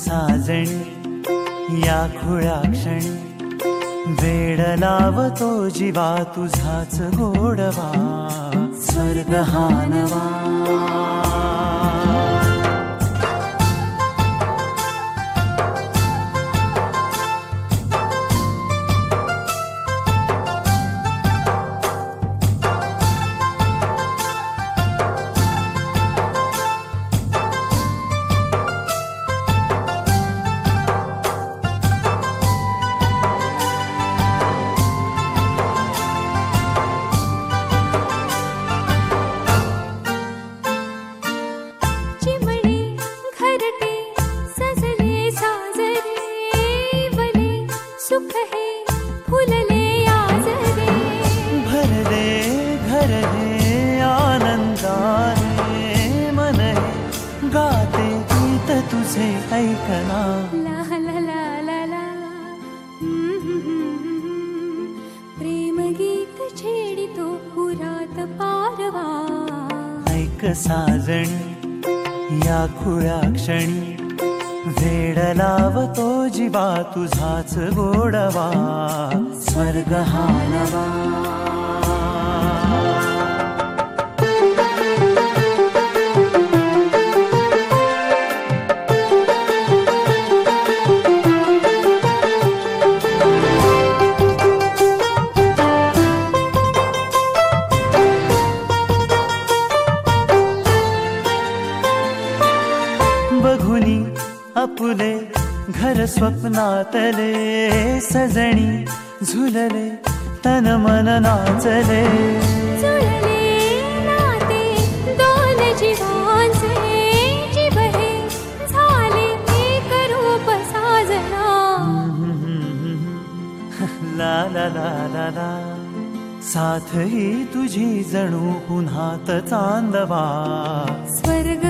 साजणी या खुळ्या क्षणी. वेड लावतो जीवा तुझाच गोडवा. स्वर्ग हानवा. फुले घर स्वप्नातले सजणी झुलले तन मन नाचले. ला ला ला ला ला. साथ ही तुझी जणू पुन्हात चांदवा. स्वर्ग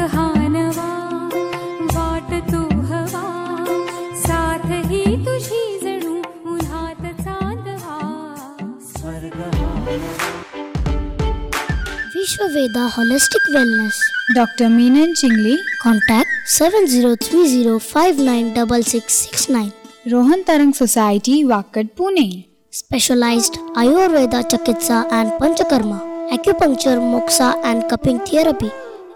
Vishwaveda Holistic Wellness. Dr. Meenan Chingli, Contact 7030596669. Rohan Tarang Society, Wakat, Pune. Specialized Ayurveda Chikitsa and Panchakarma. Acupuncture, Moksha and Cupping Therapy.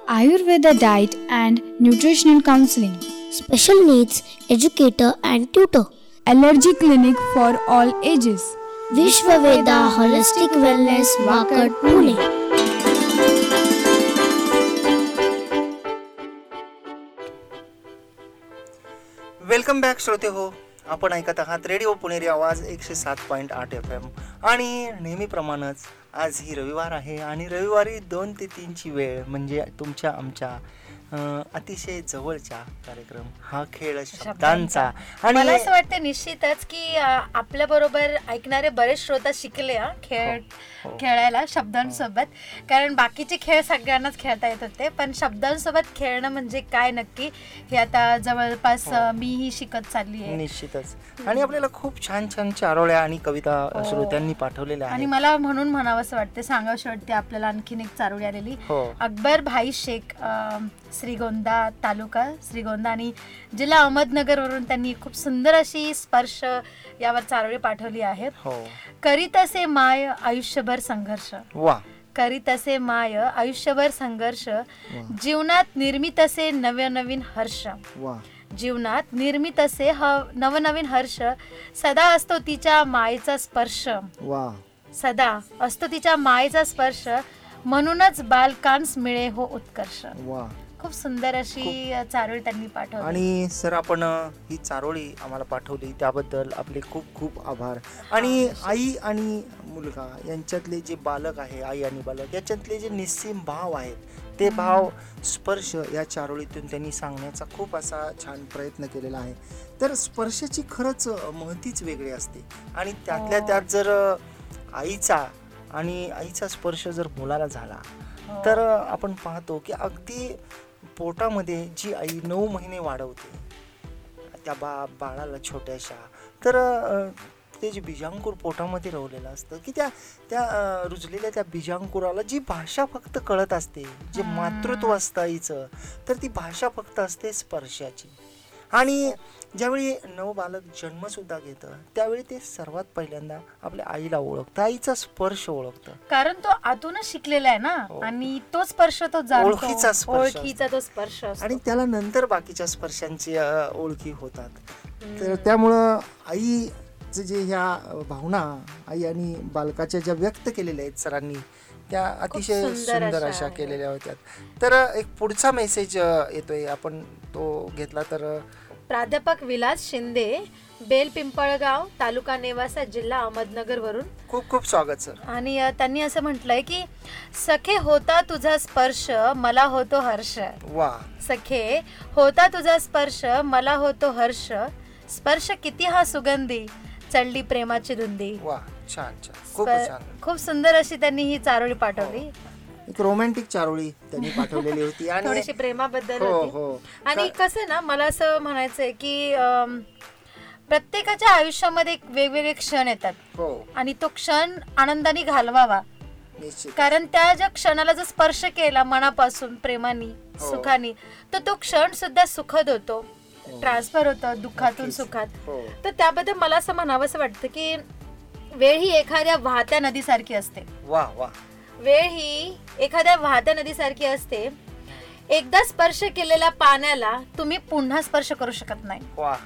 Ayurveda Diet and Nutritional Counseling. Special Needs Educator and Tutor. Allergy Clinic for all ages. Vishwaveda Holistic Wellness Wakat Pune. Welcome back श्रोते हो. आपण ऐकत आहात रेडिओ पुणेरी आवाज एकशे सात पॉईंट आठ एफ एम. आणि नेहमीप्रमाणेच आज ही रविवार आहे आणि रविवारी दोन ते तीनची वेळ म्हणजे तुमच्या आमच्या अतिशय जवळच्या कार्यक्रम हा खेळ शब्दांचा. मला आणि असं वाटतं निश्चितच की आपल्या बरोबर ऐकणारे बरेच श्रोता शिकले हा खेळ हो. खेळायला शब्दांसोबत. कारण बाकीचे खेळ सगळ्यांनाच खेळता येत होते. पण शब्दांसोबत खेळणं म्हणजे काय नक्की हे आता जवळपास हो. मीही शिकत चालली आहे. निश्चितच. आणि आपल्याला खूप छान छान चारोळ्या आणि कविता हो. श्रोत्यांनी पाठवलेल्या आणि मला म्हणून म्हणावं असं वाटते सांगावशी वाटते आपल्याला आणखीन एक चारोळी आलेली. हो. अकबर भाई शेख श्रीगोंदा तालुका श्रीगोंदा आणि जिल्हा अहमदनगरवरून त्यांनी खूप सुंदर अशी स्पर्श यावर चारोळी पाठवली आहे हो. करीत असे माय आयुष्यभर संघर्ष. वा. करीत असे माय आयुष्यभर संघर्ष. जीवनात निर्मित असे नवनवीन हर्ष. जीवनात निर्मित असे ह नवनवीन हर्ष. सदा असतो तिच्या मायेचा स्पर्श. सदा असतो तिच्या मायेचा स्पर्श. म्हणूनच बालकांस मिळे हो उत्कर्ष. खूप सुंदर अशी चारोळी त्यांनी पाठवली. आणि सर आपण ही चारोळी आम्हाला पाठवली त्याबद्दल आपले खूप खूप आभार. आणि आई आणि मुलगा यांच्यातले जे बालक आहे आई आणि बालक याच्यातले जे निस्सीम भाव आहेत ते भाव स्पर्श या चारोळीतून त्यांनी सांगण्याचा खूप असा छान प्रयत्न केलेला आहे. तर स्पर्शाची खरंच महतीच वेगळी असते. आणि त्यातल्या त्यात जर आईचा आणि आईचा स्पर्श जर मुलाला झाला तर अ, आपण पाहतो की अगदी पोटामध्ये जी आई नऊ महिने वाढवते त्या बा बाळाला छोट्याशा. तर ते जे बीजांकुर पोटामध्ये रवलेलं असतं की त्या त्या रुजलेल्या त्या बीजांकुराला जी भाषा फक्त कळत असते जे मातृत्व असतं आईचं तर ती भाषा फक्त असते स्पर्शाची. आणि ज्यावेळी नवबालक जन्मसुद्धा घेतं त्यावेळी ते सर्वात पहिल्यांदा आपल्या आईला ओळखतं आईचा स्पर्श ओळखतं. कारण तो आतूनच शिकलेला आहे ना? आणि तो स्पर्श तो ओळखीचा स्पर्श ओळखीचा तो स्पर्श. आणि त्याला नंतर बाकीच्या स्पर्शांची ओळखी होतात. तर त्यामुळं आईचं जे ह्या भावना आई आणि बालकाच्या ज्या व्यक्त केलेल्या आहेत सरांनी त्या अतिशय सुंदर अशा. केलेल्या होत्या तर एक पुढचा मेसेज येतोय. आपण तो घेतला तर प्राध्यापक विलास शिंदे बेल पिंपळगाव तालुका नेवासा जिल्हा अहमदनगर वरून खूप खूप स्वागत सर. आणि त्यांनी असं म्हटलंय की सखे होता तुझा स्पर्श मला होतो हर्ष. वा. सखे होता तुझा स्पर्श मला होतो हर्ष. स्पर्श किती हा सुगंधी चढली प्रेमाची धुंदी. वा छान छान. खूप छान. खूप सुंदर अशी त्यांनी ही चारोळी पाठवली. एक रोमॅन्टिक चारोळी त्यांनी पाठवलेली होती. आणि थोडीशी प्रेमाबद्दल हो होती. हो. आणि कसं ना मला असं म्हणायचंय की अम, प्रत्येकाच्या आयुष्यामध्ये एक वेगवेगळे क्षण येतात. हो. आणि तो क्षण आनंदाने घालवावा. निश्चित. कारण त्या ज्या क्षणाला जर स्पर्श केला मनापासून प्रेमाने हो. सुखाने तर तो क्षण सुद्धा सुखद होतो. ट्रान्सफर होतं दुःखातून नक्कीच. सुखात. हो. तर त्याबद्दल मला असं म्हणावं असं वाटतं की वेळ ही एखाद्या वाहत्या नदीसारखी असते. वा वा वेळ ही एखाद्या वाहत्या नदीसारखी असते. एकदा स्पर्श केलेल्या पाण्याला तुम्ही पुन्हा स्पर्श करू शकत नाही. वा.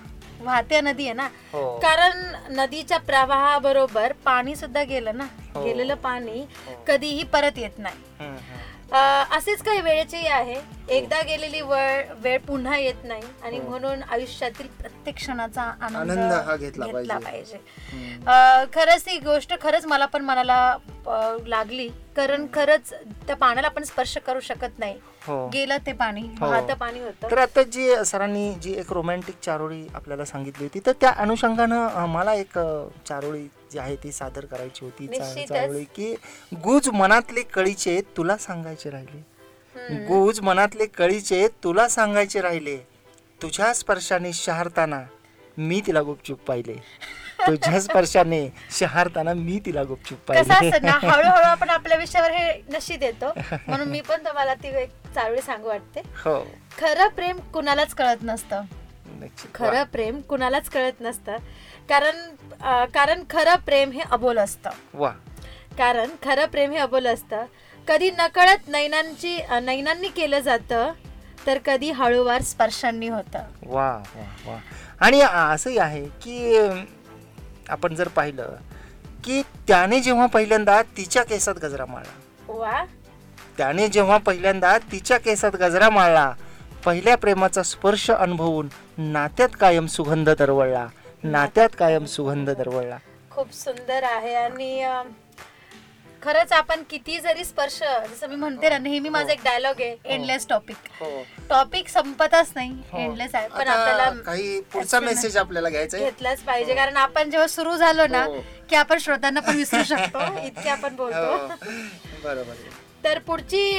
वाहत्या नदी आहे ना? हो. कारण नदीच्या प्रवाहाबरोबर पाणी सुद्धा गेलं ना? हो. गेलेलं पाणी कधीही परत येत नाही. हम्म, हम्म. असेच काही वेळेचे आहे. एकदा गेलेली वेळ वेळ पुन्हा येत नाही आणि म्हणून आयुष्यातील प्रत्येक क्षणाचा आनंद हा घेतला पाहिजे. खरंच ती गोष्ट खरंच मला पण मनाला लागली. कारण खरंच त्या पाण्याला आपण स्पर्श करू शकत नाही. हो. गेलं ते पाणी हो. वाहतं पाणी होतं. तर आता जी सरांनी जी एक रोमॅन्टिक चारोळी आपल्याला सांगितली होती तर त्या अनुषंगानं मला एक चारोळी जी आहे ती सादर करायची होती. चा- निश्चितच. चारोळी की गुज मनातले कळीचे तुला सांगायचे राहिले. गुज मनातले कळीचे तुला सांगायचे राहिले. तुझ्या स्पर्शाने शहारताना मी तिला गुपचूप पाहिले. तुझ्या स्पर्शाने शहारताना मी तिला गुपचूप ना पाहिले हळूहळू आपण आपल्या विषयावर हे नशीब देतो. म्हणून मी पण तुम्हाला ती एक सांगू वाटते. हो. खरं प्रेम कुणालाच कळत नसतं. खरं प्रेम कुणालाच कळत नसतं. कारण कारण खरं प्रेम हे अबोल असतं. वा. कारण खरं प्रेम हे अबोल असतं. कधी नकळत नैनांची नैनांनी केलं जातं तर कधी हळूवार स्पर्शांनी होतं. वा वा वा. आणि असंही आहे की आपण जर पाहिलं की त्याने जेव्हा पहिल्यांदा तिच्या केसात गजरा मारला. वा. त्याने जेव्हा पहिल्यांदा तिच्या केसात गजरा मारला पहिल्या प्रेमाचा स्पर्श अनुभवून नात्यात कायम सुगंध दरवळला. नात्यात कायम सुगंध दरवळला. खूप सुंदर आहे आणि खरंच आपण किती जरी स्पर्श जसं मी म्हणते ना नेहमी माझा एक डायलॉग आहे एंडलेस टॉपिक टॉपिक संपतच नाही एंडलेस आहे. पण हो. आपल्याला काही पुढचा मेसेज आपल्याला घ्यायचा घेतलाच पाहिजे. कारण आपण जेव्हा सुरू झालो ना हो. की आपण श्रोत्यांना पण विसरू शकतो. इतके आपण बोलतो. हो. बरोबर. तर पुढची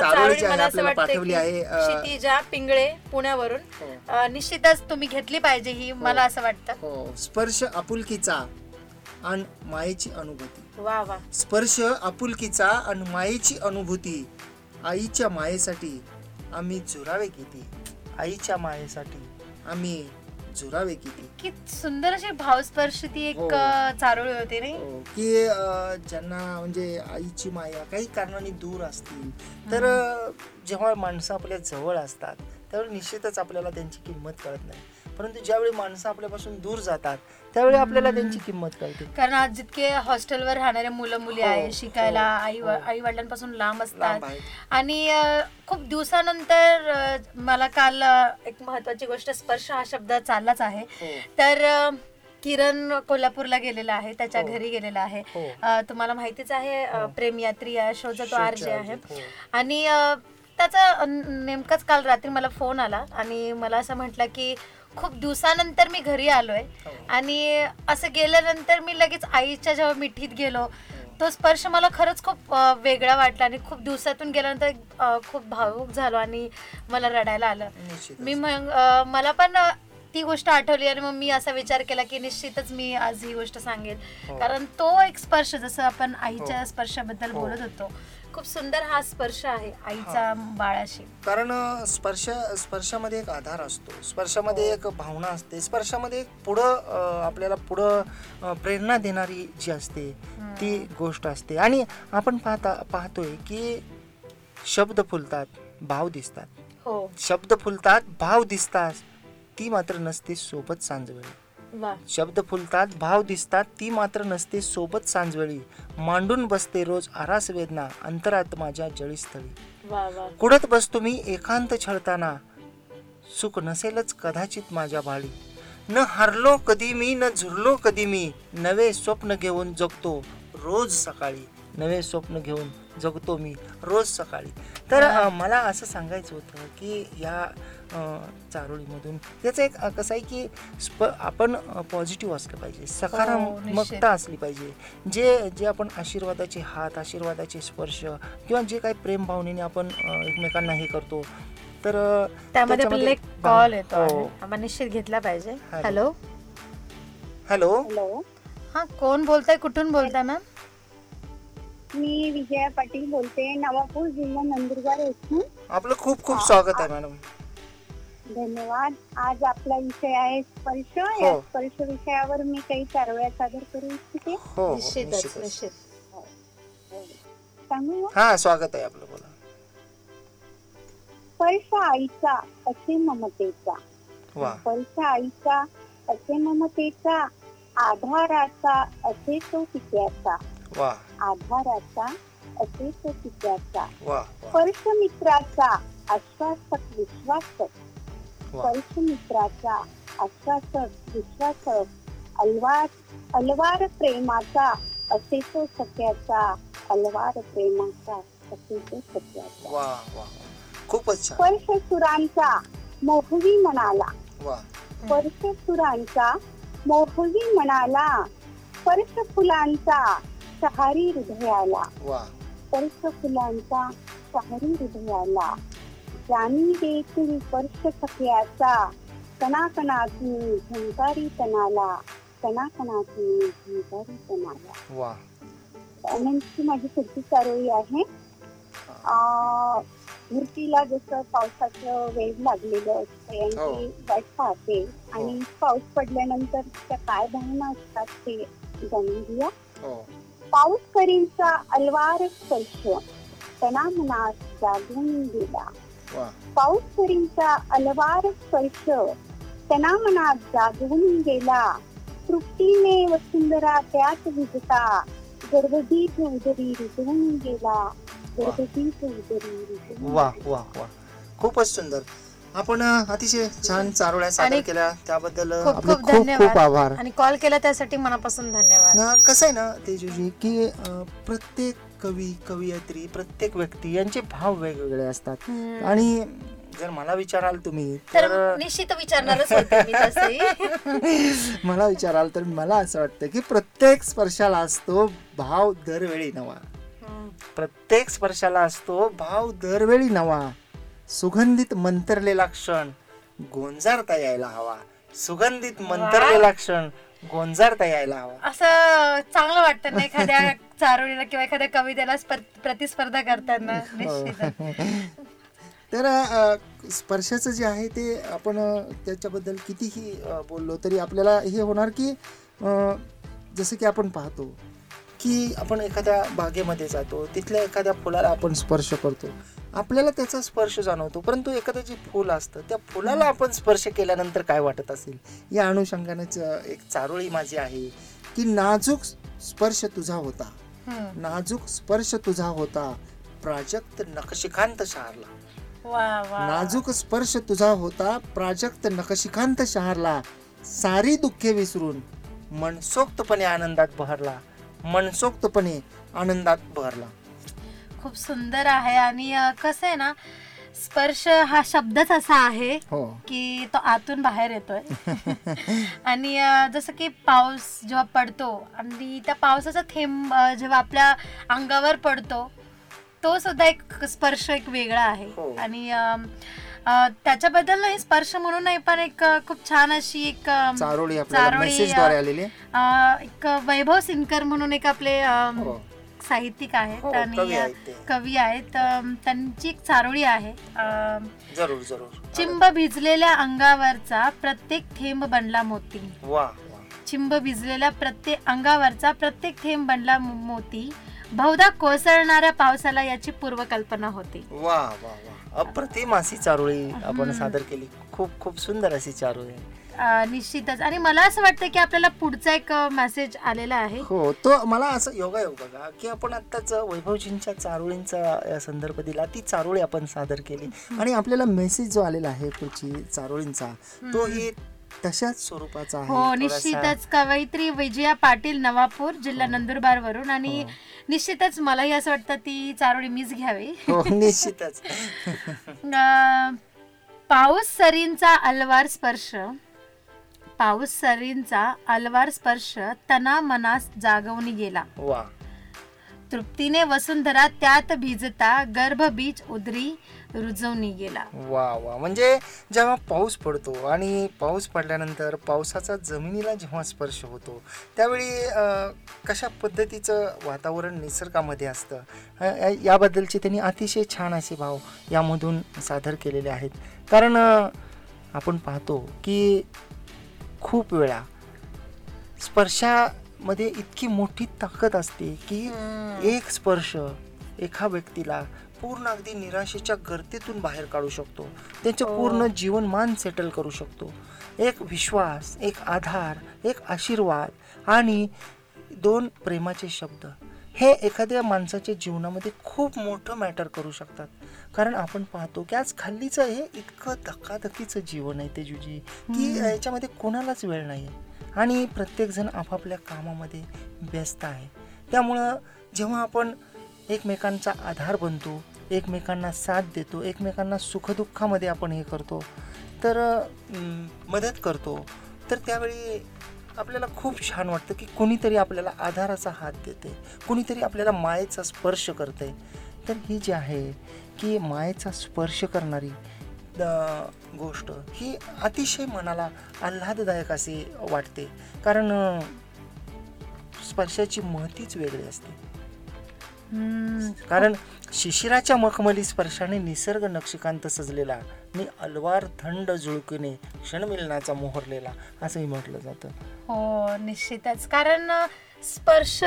चारोळी मला असं वाटतं क्षितिजा पिंगळे पुण्यावरून. अं, निश्चितच तुम्ही घेतली पाहिजे ही मला असं वाटतं. हो. स्पर्श आपुलकीचा आणि मायेची अनुभूती. वा वा. स्पर्श आपुलकीचा आणि मायेची अनुभूती. आईच्या मायेसाठी आम्ही झुरावे किती आईच्या मायेसाठी आम्ही झुरावे किती की सुंदर अशी भावस्पर्शी ती एक हो. चारोळी होती नाही हो, की अं, ज्यांना म्हणजे आईची माया काही कारणाने दूर असतील तर अं, जेव्हा माणसं आपल्या जवळ असतात त्यावेळी निश्चितच आपल्याला त्यांची किंमत कळत नाही. परंतु ज्यावेळी माणसं आपल्यापासून दूर जातात त्यावेळी आपल्याला त्यांची किंमत कळते कारण आज जितके हॉस्टेलवर राहणारे मुलं मुली हो, आहे शिकायला हो, आई हो. आई वडिलांपासून लांब असतात. आणि खूप दिवसानंतर मला काल एक महत्वाची गोष्ट स्पर्श हा शब्द चाललाच आहे. तर किरण कोल्हापूरला गेलेला आहे त्याच्या. घरी गेलेला आहे तुम्हाला माहितीच आहे अं, प्रेम यात्री या शोचा तो आर जे आहे. आणि त्याचा नेमकाच काल रात्री मला फोन आला आणि मला असं म्हटलं की खूप दिवसानंतर मी घरी आलोय हो. आणि असं गेल्यानंतर मी लगेच आईच्या जेव्हा मिठीत गेलो तो स्पर्श मला खरंच खूप वेगळा वाटला आणि खूप दिवसातून गेल्यानंतर खूप भावूक झालो आणि मला रडायला आलं. मी मग मला पण ती गोष्ट आठवली आणि मग मी असा विचार केला की निश्चितच मी आज ही गोष्ट सांगेन हो. कारण तो एक स्पर्श जसं आपण आईच्या स्पर्शाबद्दल हो. बोलत होतो खूप सुंदर हा स्पर्श आहे आईचा बाळाशी. कारण स्पर्श स्पर्शामध्ये एक आधार असतो. स्पर्शामध्ये एक भावना असते. स्पर्शामध्ये एक पुढं आपल्याला पुढं प्रेरणा देणारी जी असते ती गोष्ट असते. आणि आपण पाहता पाहतोय की शब्द फुलतात भाव दिसतात. हो. शब्द फुलतात भाव दिसतात ती मात्र नसते सोबत सांजवेळी. शब्द फुलतात भाव दिसतात ती मात्र नसते सोबत सांजवेळी. मांडून बसते रोज आरास वेदना अंतरात माझ्या जळीस्थळी. कुडत बसतो मी एकांत छळताना. सुख नसेलच कदाचित माझ्या बाळी. न हरलो कधी मी न झुरलो कधी मी नवे स्वप्न घेऊन जगतो रोज सकाळी. नवे स्वप्न घेऊन जगतो मी रोज सकाळी. तर मला असं सांगायचं होतं की या चारोळीमधून. त्याचं एक कसं आहे की स्प आपण पॉझिटिव्ह असलं पाहिजे. सकारात्मकता असली पाहिजे. जे जे आपण आशीर्वादाचे हात आशीर्वादाचे स्पर्श किंवा जे काही प्रेम भावनेने आपण एकमेकांना हे करतो तर त्यामध्ये आपल्याला एक कॉल येतो हो. निश्चित घेतला पाहिजे. हॅलो. हॅलो. हॅलो. हॅलो. हा कोण बोलताय? कुठून बोलताय मॅम? मी विजया पाटील बोलते. नवापूर जिल्हा नंदुरबार येथून. आपलं खूप खूप स्वागत आहे मॅडम. धन्यवाद. आज आपला विषय आहे स्पर्श. या स्पर्श विषयावर मी काही चारोळ्या सादर करू इच्छिते. हो हो निश्चितच निश्चितच. निश्चित. सांगू? हा स्वागत आहे आपलं बोला. स्पर्श आईचा असे ममतेचा. स्पर्श आईचा असे ममतेचा आधाराचा असे तो पित्याचा. आधाराचा असे तो पित्याचा. स्पर्श मित्राचा आश्वासक विश्वासक. मित्राचा आश्वासक विश्वासक अलवार अलवार प्रेमाचा असे तो सख्याचा अलवार प्रेमाचा असे तो सख्याचा वा खूपच स्पर्श सुरांचा मोहवी मनाला. वा स्पर्श सुरांचा मोहवी मनाला स्पर्श फुलांचा सहारी हृदयाला. स्पर्श फुलांचा शहरी हृदयाला. जाणी देतील स्पर्श सख्याचा कणाकणातून झंकारी तनाला कणाकणातून झंकारी तनाला वा. अनंतची माझी पुढची चारोळी आहे. आ, धरतीला जसं पावसाचं वेळ लागलेलं असते आणि हो. ती वाट पाहते आणि पाऊस पडल्यानंतर त्या काय भावना असतात ते जाणून घेऊया. हो. पाऊस करींचा अलवार स्पर्श तना मनात जागून गेला. वा पाऊस करींचा अलवार स्पर्श तना मनात जागवून गेला. तृप्तीने वसुंधरा त्यात विजता. गर्भदीप उदरी रुजवून गेला. उदरी रुजवून वा. वा वा. खूपच सुंदर. आपण अतिशय छान चारोळ्या सादर आणि केल्या. त्याबद्दल खूप आपले खूप खूप खूप धन्यवाद. आभार. आणि कॉल केला त्यासाठी मनापासून धन्यवाद. ना कसं आहे ना तेजूजी की अ, प्रत्येक कवी कवयित्री प्रत्येक व्यक्ती यांचे भाव वेगवेगळे असतात. आणि जर मला विचाराल तुम्ही तर निश्चित विचारणारच तसंही मला विचाराल तर मला असं वाटतं की प्रत्येक स्पर्शाला असतो भाव दरवेळी नवा. प्रत्येक स्पर्शाला असतो भाव दरवेळी नवा. सुगंधित मंतरलेला क्षण गोंजारता यायला हवा. सुगंधित मंतरलेला क्षण गोंजारता यायला हवा. असं चांगलं वाटतं ना एखाद्या चारोळीला किंवा एखाद्या कवितेला स्पर्ध- प्रतिस्पर्धा करताना निश्चित तर स्पर्शाचं जे आहे ते आपण त्याच्याबद्दल कितीही बोललो तरी आपल्याला हे होणार की जसं की आपण पाहतो की आपण एखाद्या बागेमध्ये जातो तिथल्या एखाद्या फुलाला आपण स्पर्श करतो. आपल्याला त्याचा स्पर्श जाणवतो. परंतु एखादं जे फुल असतं त्या फुलाला आपण स्पर्श केल्यानंतर काय वाटत असेल? या अनुषंगानेच एक चारोळी माझी आहे की नाजूक स्पर्श तुझा होता. नाजूक स्पर्श तुझा होता. प्राजक्त नखशिखांत शहारला. नाजूक स्पर्श तुझा होता. प्राजक्त नखशिखांत शहारला. सारी दुःखे विसरून मनसोक्तपणे आनंदात बहरला. मनसोक्तपणे आनंदात बहरला. खूप सुंदर आहे आणि कसं आहे ना स्पर्श हा शब्दच असा आहे हो की तो आतून बाहेर येतोय आणि जसं की पाऊस जेव्हा पडतो आणि त्या पावसाचा थेंब जेव्हा आपल्या अंगावर पडतो तो सुद्धा एक स्पर्श एक वेगळा आहे हो. आणि त्याच्याबद्दल नाही स्पर्श म्हणून नाही पण एक खूप छान अशी एक चारोळी एक वैभव सिनकर म्हणून एक आपले हो. साहित्यिक आहेत हो, आणि कवी आहेत त्यांची एक चारोळी आहे. जरूर जरूर. चिंब भिजलेल्या अंगावरचा प्रत्येक थेंब बनला मोती. चिंब भिजलेल्या प्रत्येक अंगावरचा प्रत्येक थेंब बनला मोती. बहुधा कोसळणाऱ्या पावसाला याची पूर्वकल्पना होती. वा वा वा. अप्रतिम अशी चारोळी आपण सादर केली. खूप खूप सुंदर अशी चारोळी. निश्चितच. आणि मला असं वाटतं की आपल्याला पुढचा एक मेसेज आलेला आहे. हो तो मला असं योगायोग बघा की आपण आत्ताच वैभवजींच्या चारोळींचा या संदर्भ दिला ती चारोळी आपण सादर केली. आणि आपल्याला मेसेज जो आलेला आहे पुढची चारोळींचा तोही तशाच स्वरूपाचा आहे हो निश्चितच. कवयित्री विजया पाटील नवापूर जिल्हा नंदुरबार वरून आणि निश्चितच मलाही असं वाटतं ती चारोळी मीच घ्यावी. हो निश्चितच. पाऊस सरींचा अलवार स्पर्श. पाऊस सरींचा अलवार स्पर्श तना मनास जागवून गेला. वा. तृप्तीने वसुंधरा त्यात भिजता गर्भबीज उदरी रुजवणी गेला. वा वा. म्हणजे जेव्हा पाऊस पडतो आणि पाऊस पडल्यानंतर पावसाचा जमिनीला जेव्हा स्पर्श होतो त्यावेळी कशा पद्धतीचं वातावरण निसर्गामध्ये असतं? याबद्दलचे त्यांनी अतिशय छान असे भाव यामधून सादर केलेले आहेत. कारण आपण पाहतो की खूप वेळा. स्पर्शामध्ये इतकी मोठी ताकद असते की एक स्पर्श एका व्यक्तीला पूर्ण अगदी निराशेच्या गर्दीतून बाहेर काढू शकतो. त्यांचं पूर्ण जीवनमान सेटल करू शकतो. एक विश्वास एक आधार एक आशीर्वाद आणि दोन प्रेमाचे शब्द हे एखाद्या माणसाच्या जीवनामध्ये खूप मोठं मॅटर करू शकतात. कारण आपण पाहतो की आज खाल्लीचं हे इतकं धकाधकीचं जीवन आहे तेजुजी की याच्यामध्ये कोणालाच वेळ नाही आणि प्रत्येकजण आपापल्या कामामध्ये व्यस्त आहे. त्यामुळं जेव्हा आपण एकमेकांचा आधार बनतो एकमेकांना साथ देतो एकमेकांना सुखदुःखामध्ये आपण हे करतो तर मदत करतो तर त्यावेळी आपल्याला खूप छान वाटतं की कोणीतरी आपल्याला आधाराचा हात देते कोणीतरी आपल्याला मायेचा स्पर्श करते तर ही जी आहे की मायेचा स्पर्श करणारी गोष्ट ही अतिशय मनाला आल्हाददायक अशी वाटते. कारण स्पर्शाची महतीच वेगळी असते. कारण शिशिराच्या मखमली स्पर्शाने निसर्ग नक्षीकांत सजलेला मी अलवार थंड जुळकीने क्षणमिलनाचा मोहरलेला असंही म्हटलं जातं. हो निश्चितच. कारण स्पर्श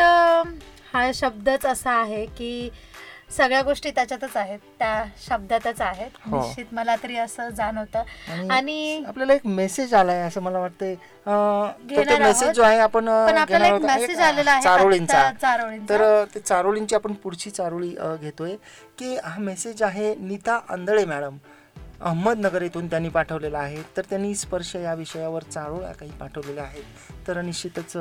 हा शब्दच असा आहे की सगळ्या गोष्टी त्याच्यातच आहेत. त्या शब्दातच आहेत. हो. निश्चित मला तरी असं जाणवतं. आणि आपल्याला एक मेसेज आलाय असं मला वाटतंय. अं, तर घेणार तो मेसेज. जो आहे आपण चारोळींचा. तर ते चारोळींची आपण पुढची चारोळी घेतोय. की हा मेसेज आहे नीता आंधळे मॅडम. अहमदनगर येथून त्यांनी पाठवलेला आहे. तर त्यांनी स्पर्श या विषयावर चारोळ्या काही पाठवलेल्या आहेत. तर निश्चितच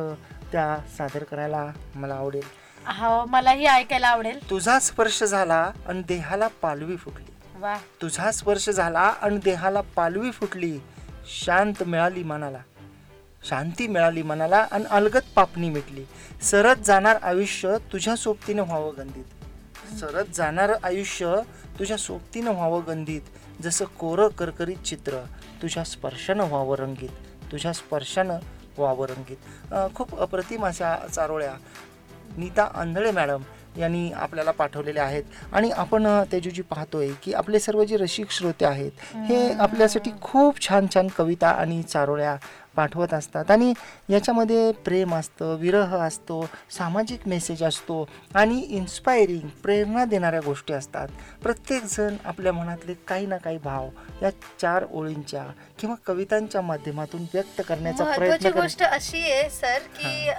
त्या सादर करायला मला आवडेल. हो मलाही ऐकायला आवडेल. तुझा स्पर्श झाला आणि देहाला पालवी फुटली. वा. तुझा स्पर्श झाला आणि देहाला पालवी फुटली. शांत मिळाली मनाला. शांती मिळाली मनाला आणि अलगत पापणी मिटली. सरत जाणार आयुष्य तुझ्या सोबतीनं व्हावं गंधीत. सरत जाणार आयुष्य तुझ्या सोबतीनं व्हावं गंधीत. जसं कोरं करकरीत चित्र तुझ्या स्पर्शानं व्हावं रंगीत. तुझ्या स्पर्शानं व्हावं रंगीत. अं, खूप अप्रतिम अशा चारोळ्या. नीता आंधळे मॅडम यांनी आपल्याला पाठवलेले आहेत. आणि आपण तेजूजी पाहतोय की आपले सर्व जे रसिक श्रोते आहेत हे आपल्यासाठी खूप छान छान कविता आणि चारोळ्या पाठवत असतात. आणि याच्यामध्ये प्रेम असतं विरह असतो सामाजिक मेसेज असतो आणि इन्स्पायरिंग प्रेरणा देणाऱ्या गोष्टी असतात. प्रत्येकजण आपल्या मनातले काही ना काही भाव या चार ओळींच्या किंवा कवितांच्या माध्यमातून व्यक्त करण्याचा प्रयत्न गोष्ट अशी आहे सर की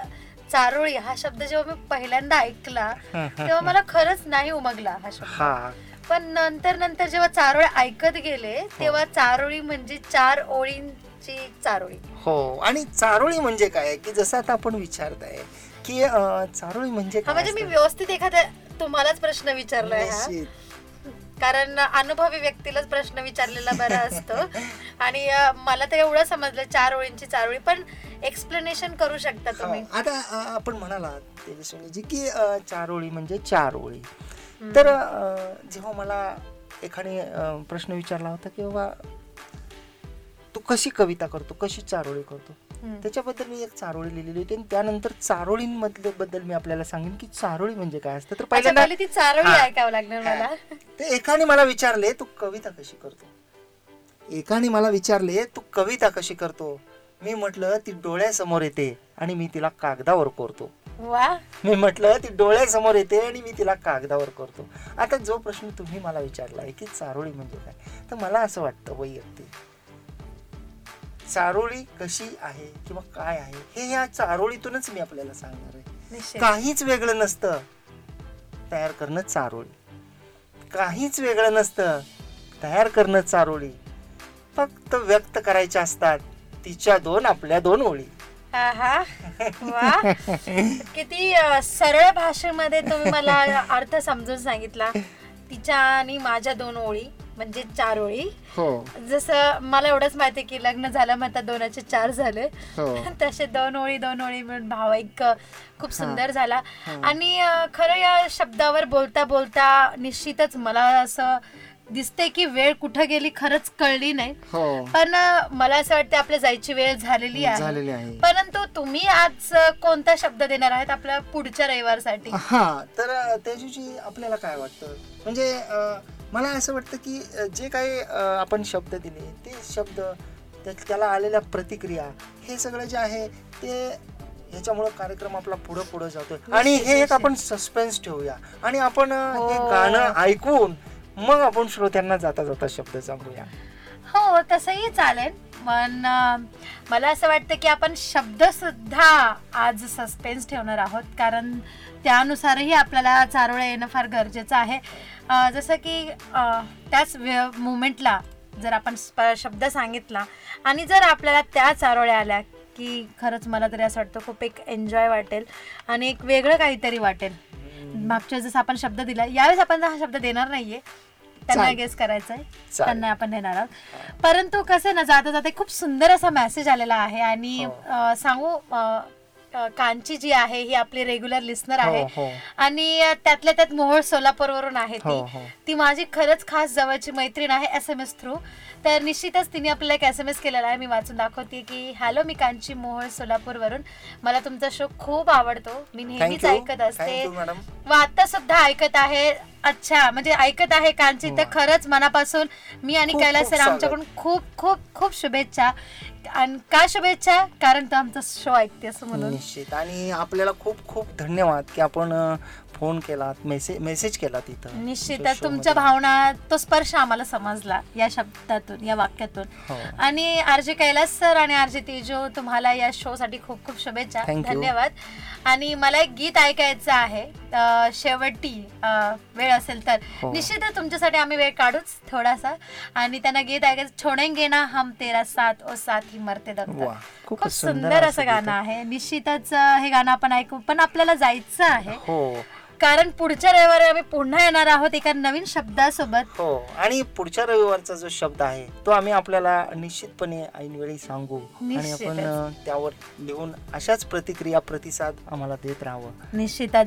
चारोळी हा शब्द जेव्हा मी पहिल्यांदा ऐकला तेव्हा मला खरंच नाही उमगला हा शब्द. हा. पण नंतर नंतर जेव्हा चारोळी ऐकत गेले तेव्हा चारोळी म्हणजे चार ओळींची चारोळी. हो. आणि चारोळी म्हणजे काय? की जसं आता आपण विचारताय की अं, चारोळी म्हणजे हा काय म्हणजे मी? व्यवस्थित एखाद्या तुम्हालाच प्रश्न विचारलाय हा. कारण अनुभवी व्यक्तीलाच प्रश्न विचारलेला बरा असतो. आणि मला तर एवढं समजलं चार ओळींची चारोळी पण एक्सप्लेनेशन करू शकता तुम्ही. आता आपण म्हणाला तेजस्विनीजी की चार ओळी म्हणजे चार ओळी. तर जेव्हा मला एखाने अं, प्रश्न विचारला होता की बाबा तू कशी कविता करतो? कशी चारोळी करतो. त्याच्याबद्दल मी एक चारोळी लिहिलेली होती आणि त्यानंतर चारोळींमधल्या बद्दल मी आपल्याला सांगेन की चारोळी म्हणजे काय असतं. तर पहिल्यांदा पहिले ती चारोळी. ऐकावं लागणार मला. ते एकाने मला विचारले तू कविता कशी करतो? एकाने मला विचारले तू कविता कशी करतो? मी म्हटलं ती डोळ्यासमोर येते आणि मी तिला कागदावर कोरतो. वा. मी म्हटलं ती डोळ्यासमोर येते आणि मी तिला कागदावर करतो. आता जो प्रश्न तुम्ही मला विचारला आहे की चारोळी म्हणजे काय? तर मला असं वाटतं वैयक्तिक. चारोळी कशी आहे किंवा काय आहे हे या चारोळीतूनच मी आपल्याला सांगणार आहे. काहीच वेगळं नसतं. तयार करणं चारोळी. काहीच वेगळं नसतं. तयार करणं चारोळी. फक्त व्यक्त करायच्या असतात. तिच्या दोन आपल्या दोन ओळी. किती सरळ भाषेमध्ये तुम्ही मला अर्थ समजून सांगितला. तिच्या आणि माझ्या दोन ओळी. म्हणजे चार ओळी. हो. जसं मला एवढंच माहिती की लग्न झालं मग आता दोनाचे चार झाले. हो. तसे दोन ओळी दोन ओळी मिळून भावैक खूप सुंदर झाला. आणि खरं या शब्दावर बोलता बोलता निश्चितच मला असं दिसते की वेळ कुठं गेली खरंच कळली नाही. हो. पण मला असं वाटतं आपल्या जायची वेळ झालेली आहे. परंतु तुम्ही आज कोणता शब्द देणार आहेत आपल्या पुढच्या रविवारसाठी? हा तर तेजूजी आपल्याला काय वाटतं? म्हणजे मला असं वाटतं की जे काही आपण शब्द दिले ते शब्द त्या- त्याला आलेल्या प्रतिक्रिया हे सगळं जे आहे ते ह्याच्यामुळं कार्यक्रम आपला पुढं पुढं जातोय. आणि हे एक आपण सस्पेन्स ठेवूया. आणि आपण हे हो. गाणं ऐकून मग आपण श्रोत्यांना जाता जाता शब्द सांगूया. हो तसंही चालेल. पण मला असं वाटतं की आपण शब्द सुद्धा आज सस्पेन्स ठेवणार आहोत. कारण त्यानुसारही आपल्याला चारोळ्या येणं फार गरजेचं आहे जसं की त्याच मुमेंटला जर आपण शब्द सांगितला आणि जर आपल्याला त्या चारोळ्या आल्या की खरंच मला तरी असं वाटतं खूप एक एन्जॉय वाटेल आणि एक वेगळं काहीतरी वाटेल मागच्या जसं आपण शब्द दिला यावेळेस आपण हा शब्द देणार नाहीये त्यांना. गेस करायचं आहे चालेल. त्यांना आपण देणार आहोत परंतु कसं ना जाता जाता खूप सुंदर असा मेसेज आलेला आहे आणि हो. सांगू कांची जी आहे ही आपली रेग्युलर लिस्नर आहे हो, हो. आणि त्यातल्या त्यात मोहोळ सोलापूरवरून आहे हो, ती हो. ती माझी खरंच खास जवळची मैत्रीण आहे एस एम एस थ्रू तर निश्चितच तिने आपल्याला एक एस एम एस केलेला आहे. मी वाचून दाखवते की हॅलो मी कांची मोहोळ सोलापूरवरून. मला तुमचा शो खूप आवडतो. मी नेहमीच. ऐकत असते. व आता सुद्धा ऐकत आहे. अच्छा म्हणजे ऐकत आहे कांची. तर खरंच मनापासून मी आणि कैलास सर. आमच्याकडून खूप खूप खूप शुभेच्छा. आणि का शुभेच्छा? कारण तो आमचा शो ऐकते असं म्हणून. निश्चित. आणि आपल्याला खूप खूप धन्यवाद की आपण फोन केलात मेसेज मेसेज केला तिथं. निश्चितच तुमच्या. भावना तो स्पर्श आम्हाला समजला या शब्दातून या वाक्यातून. हो. आणि आरजे कैलास सर आणि आरजे तेजो तुम्हाला या शो साठी खूप खूप शुभेच्छा. धन्यवाद. आणि मला एक गीत ऐकायचं आहे. शेवटी वेळ असेल तर. हो. निश्चितच तुमच्यासाठी आम्ही वेळ काढूच थोडासा. आणि त्यांना गीत ऐकायचं छोडेंगे ना हम तेरा साथ ओ साथ ही मरते खूपच खूप सुंदर असं गाणं आहे. निश्चितच हे गाणं आपण ऐकू पण आपल्याला जायचं आहे. हो. कारण पुढच्या रविवारी आम्ही पुन्हा येणार आहोत एका नवीन शब्दासोबत. हो आणि पुढच्या रविवारचा जो शब्द आहे तो आम्ही आपल्याला निश्चितपणे ऐनवेळी सांगू. आणि. आपण त्यावर लिहून अशाच प्रतिक्रिया प्रतिसाद आम्हाला देत राहावं. निश्चितच.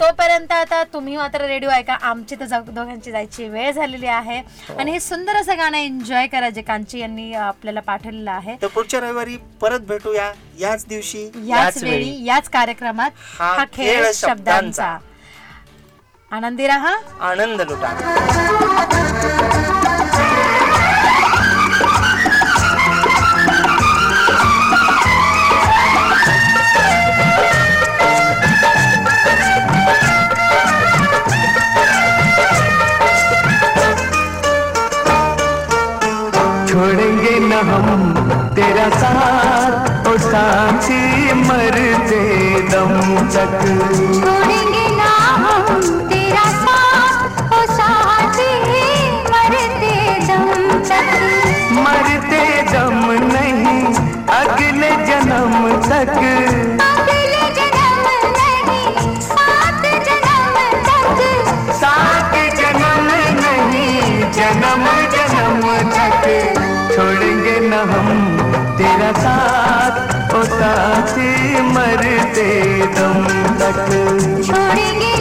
तोपर्यंत आता तुम्ही मात्र रेडिओ ऐका. आमची तर दोघांची जायची वेळ झालेली आहे. हो. आणि हे सुंदर असं गाणं एन्जॉय करा जे कांची यांनी आपल्याला पाठवलेलं आहे. तर पुढच्या रविवारी परत भेटूया. याच दिवशी याच वेळी याच कार्यक्रमात हा खेळ शब्दांचा. आनंदी रहा. आनंद लुटा. छोड़ेंगे न हम तेरा साथ। ओ साथी मरते दम तक। छोड़ेंगे ना हम तेरा साथ ओ साथी मरते दम तक। मरते दम नहीं अगले जन्म तक। अगले जन्म नहीं सात जन्म तक। सात जन्म नहीं जन्म जन्म तक। छोड़ेंगे न हम तेरा साथी। मरते दम तक। छोड़ेंगे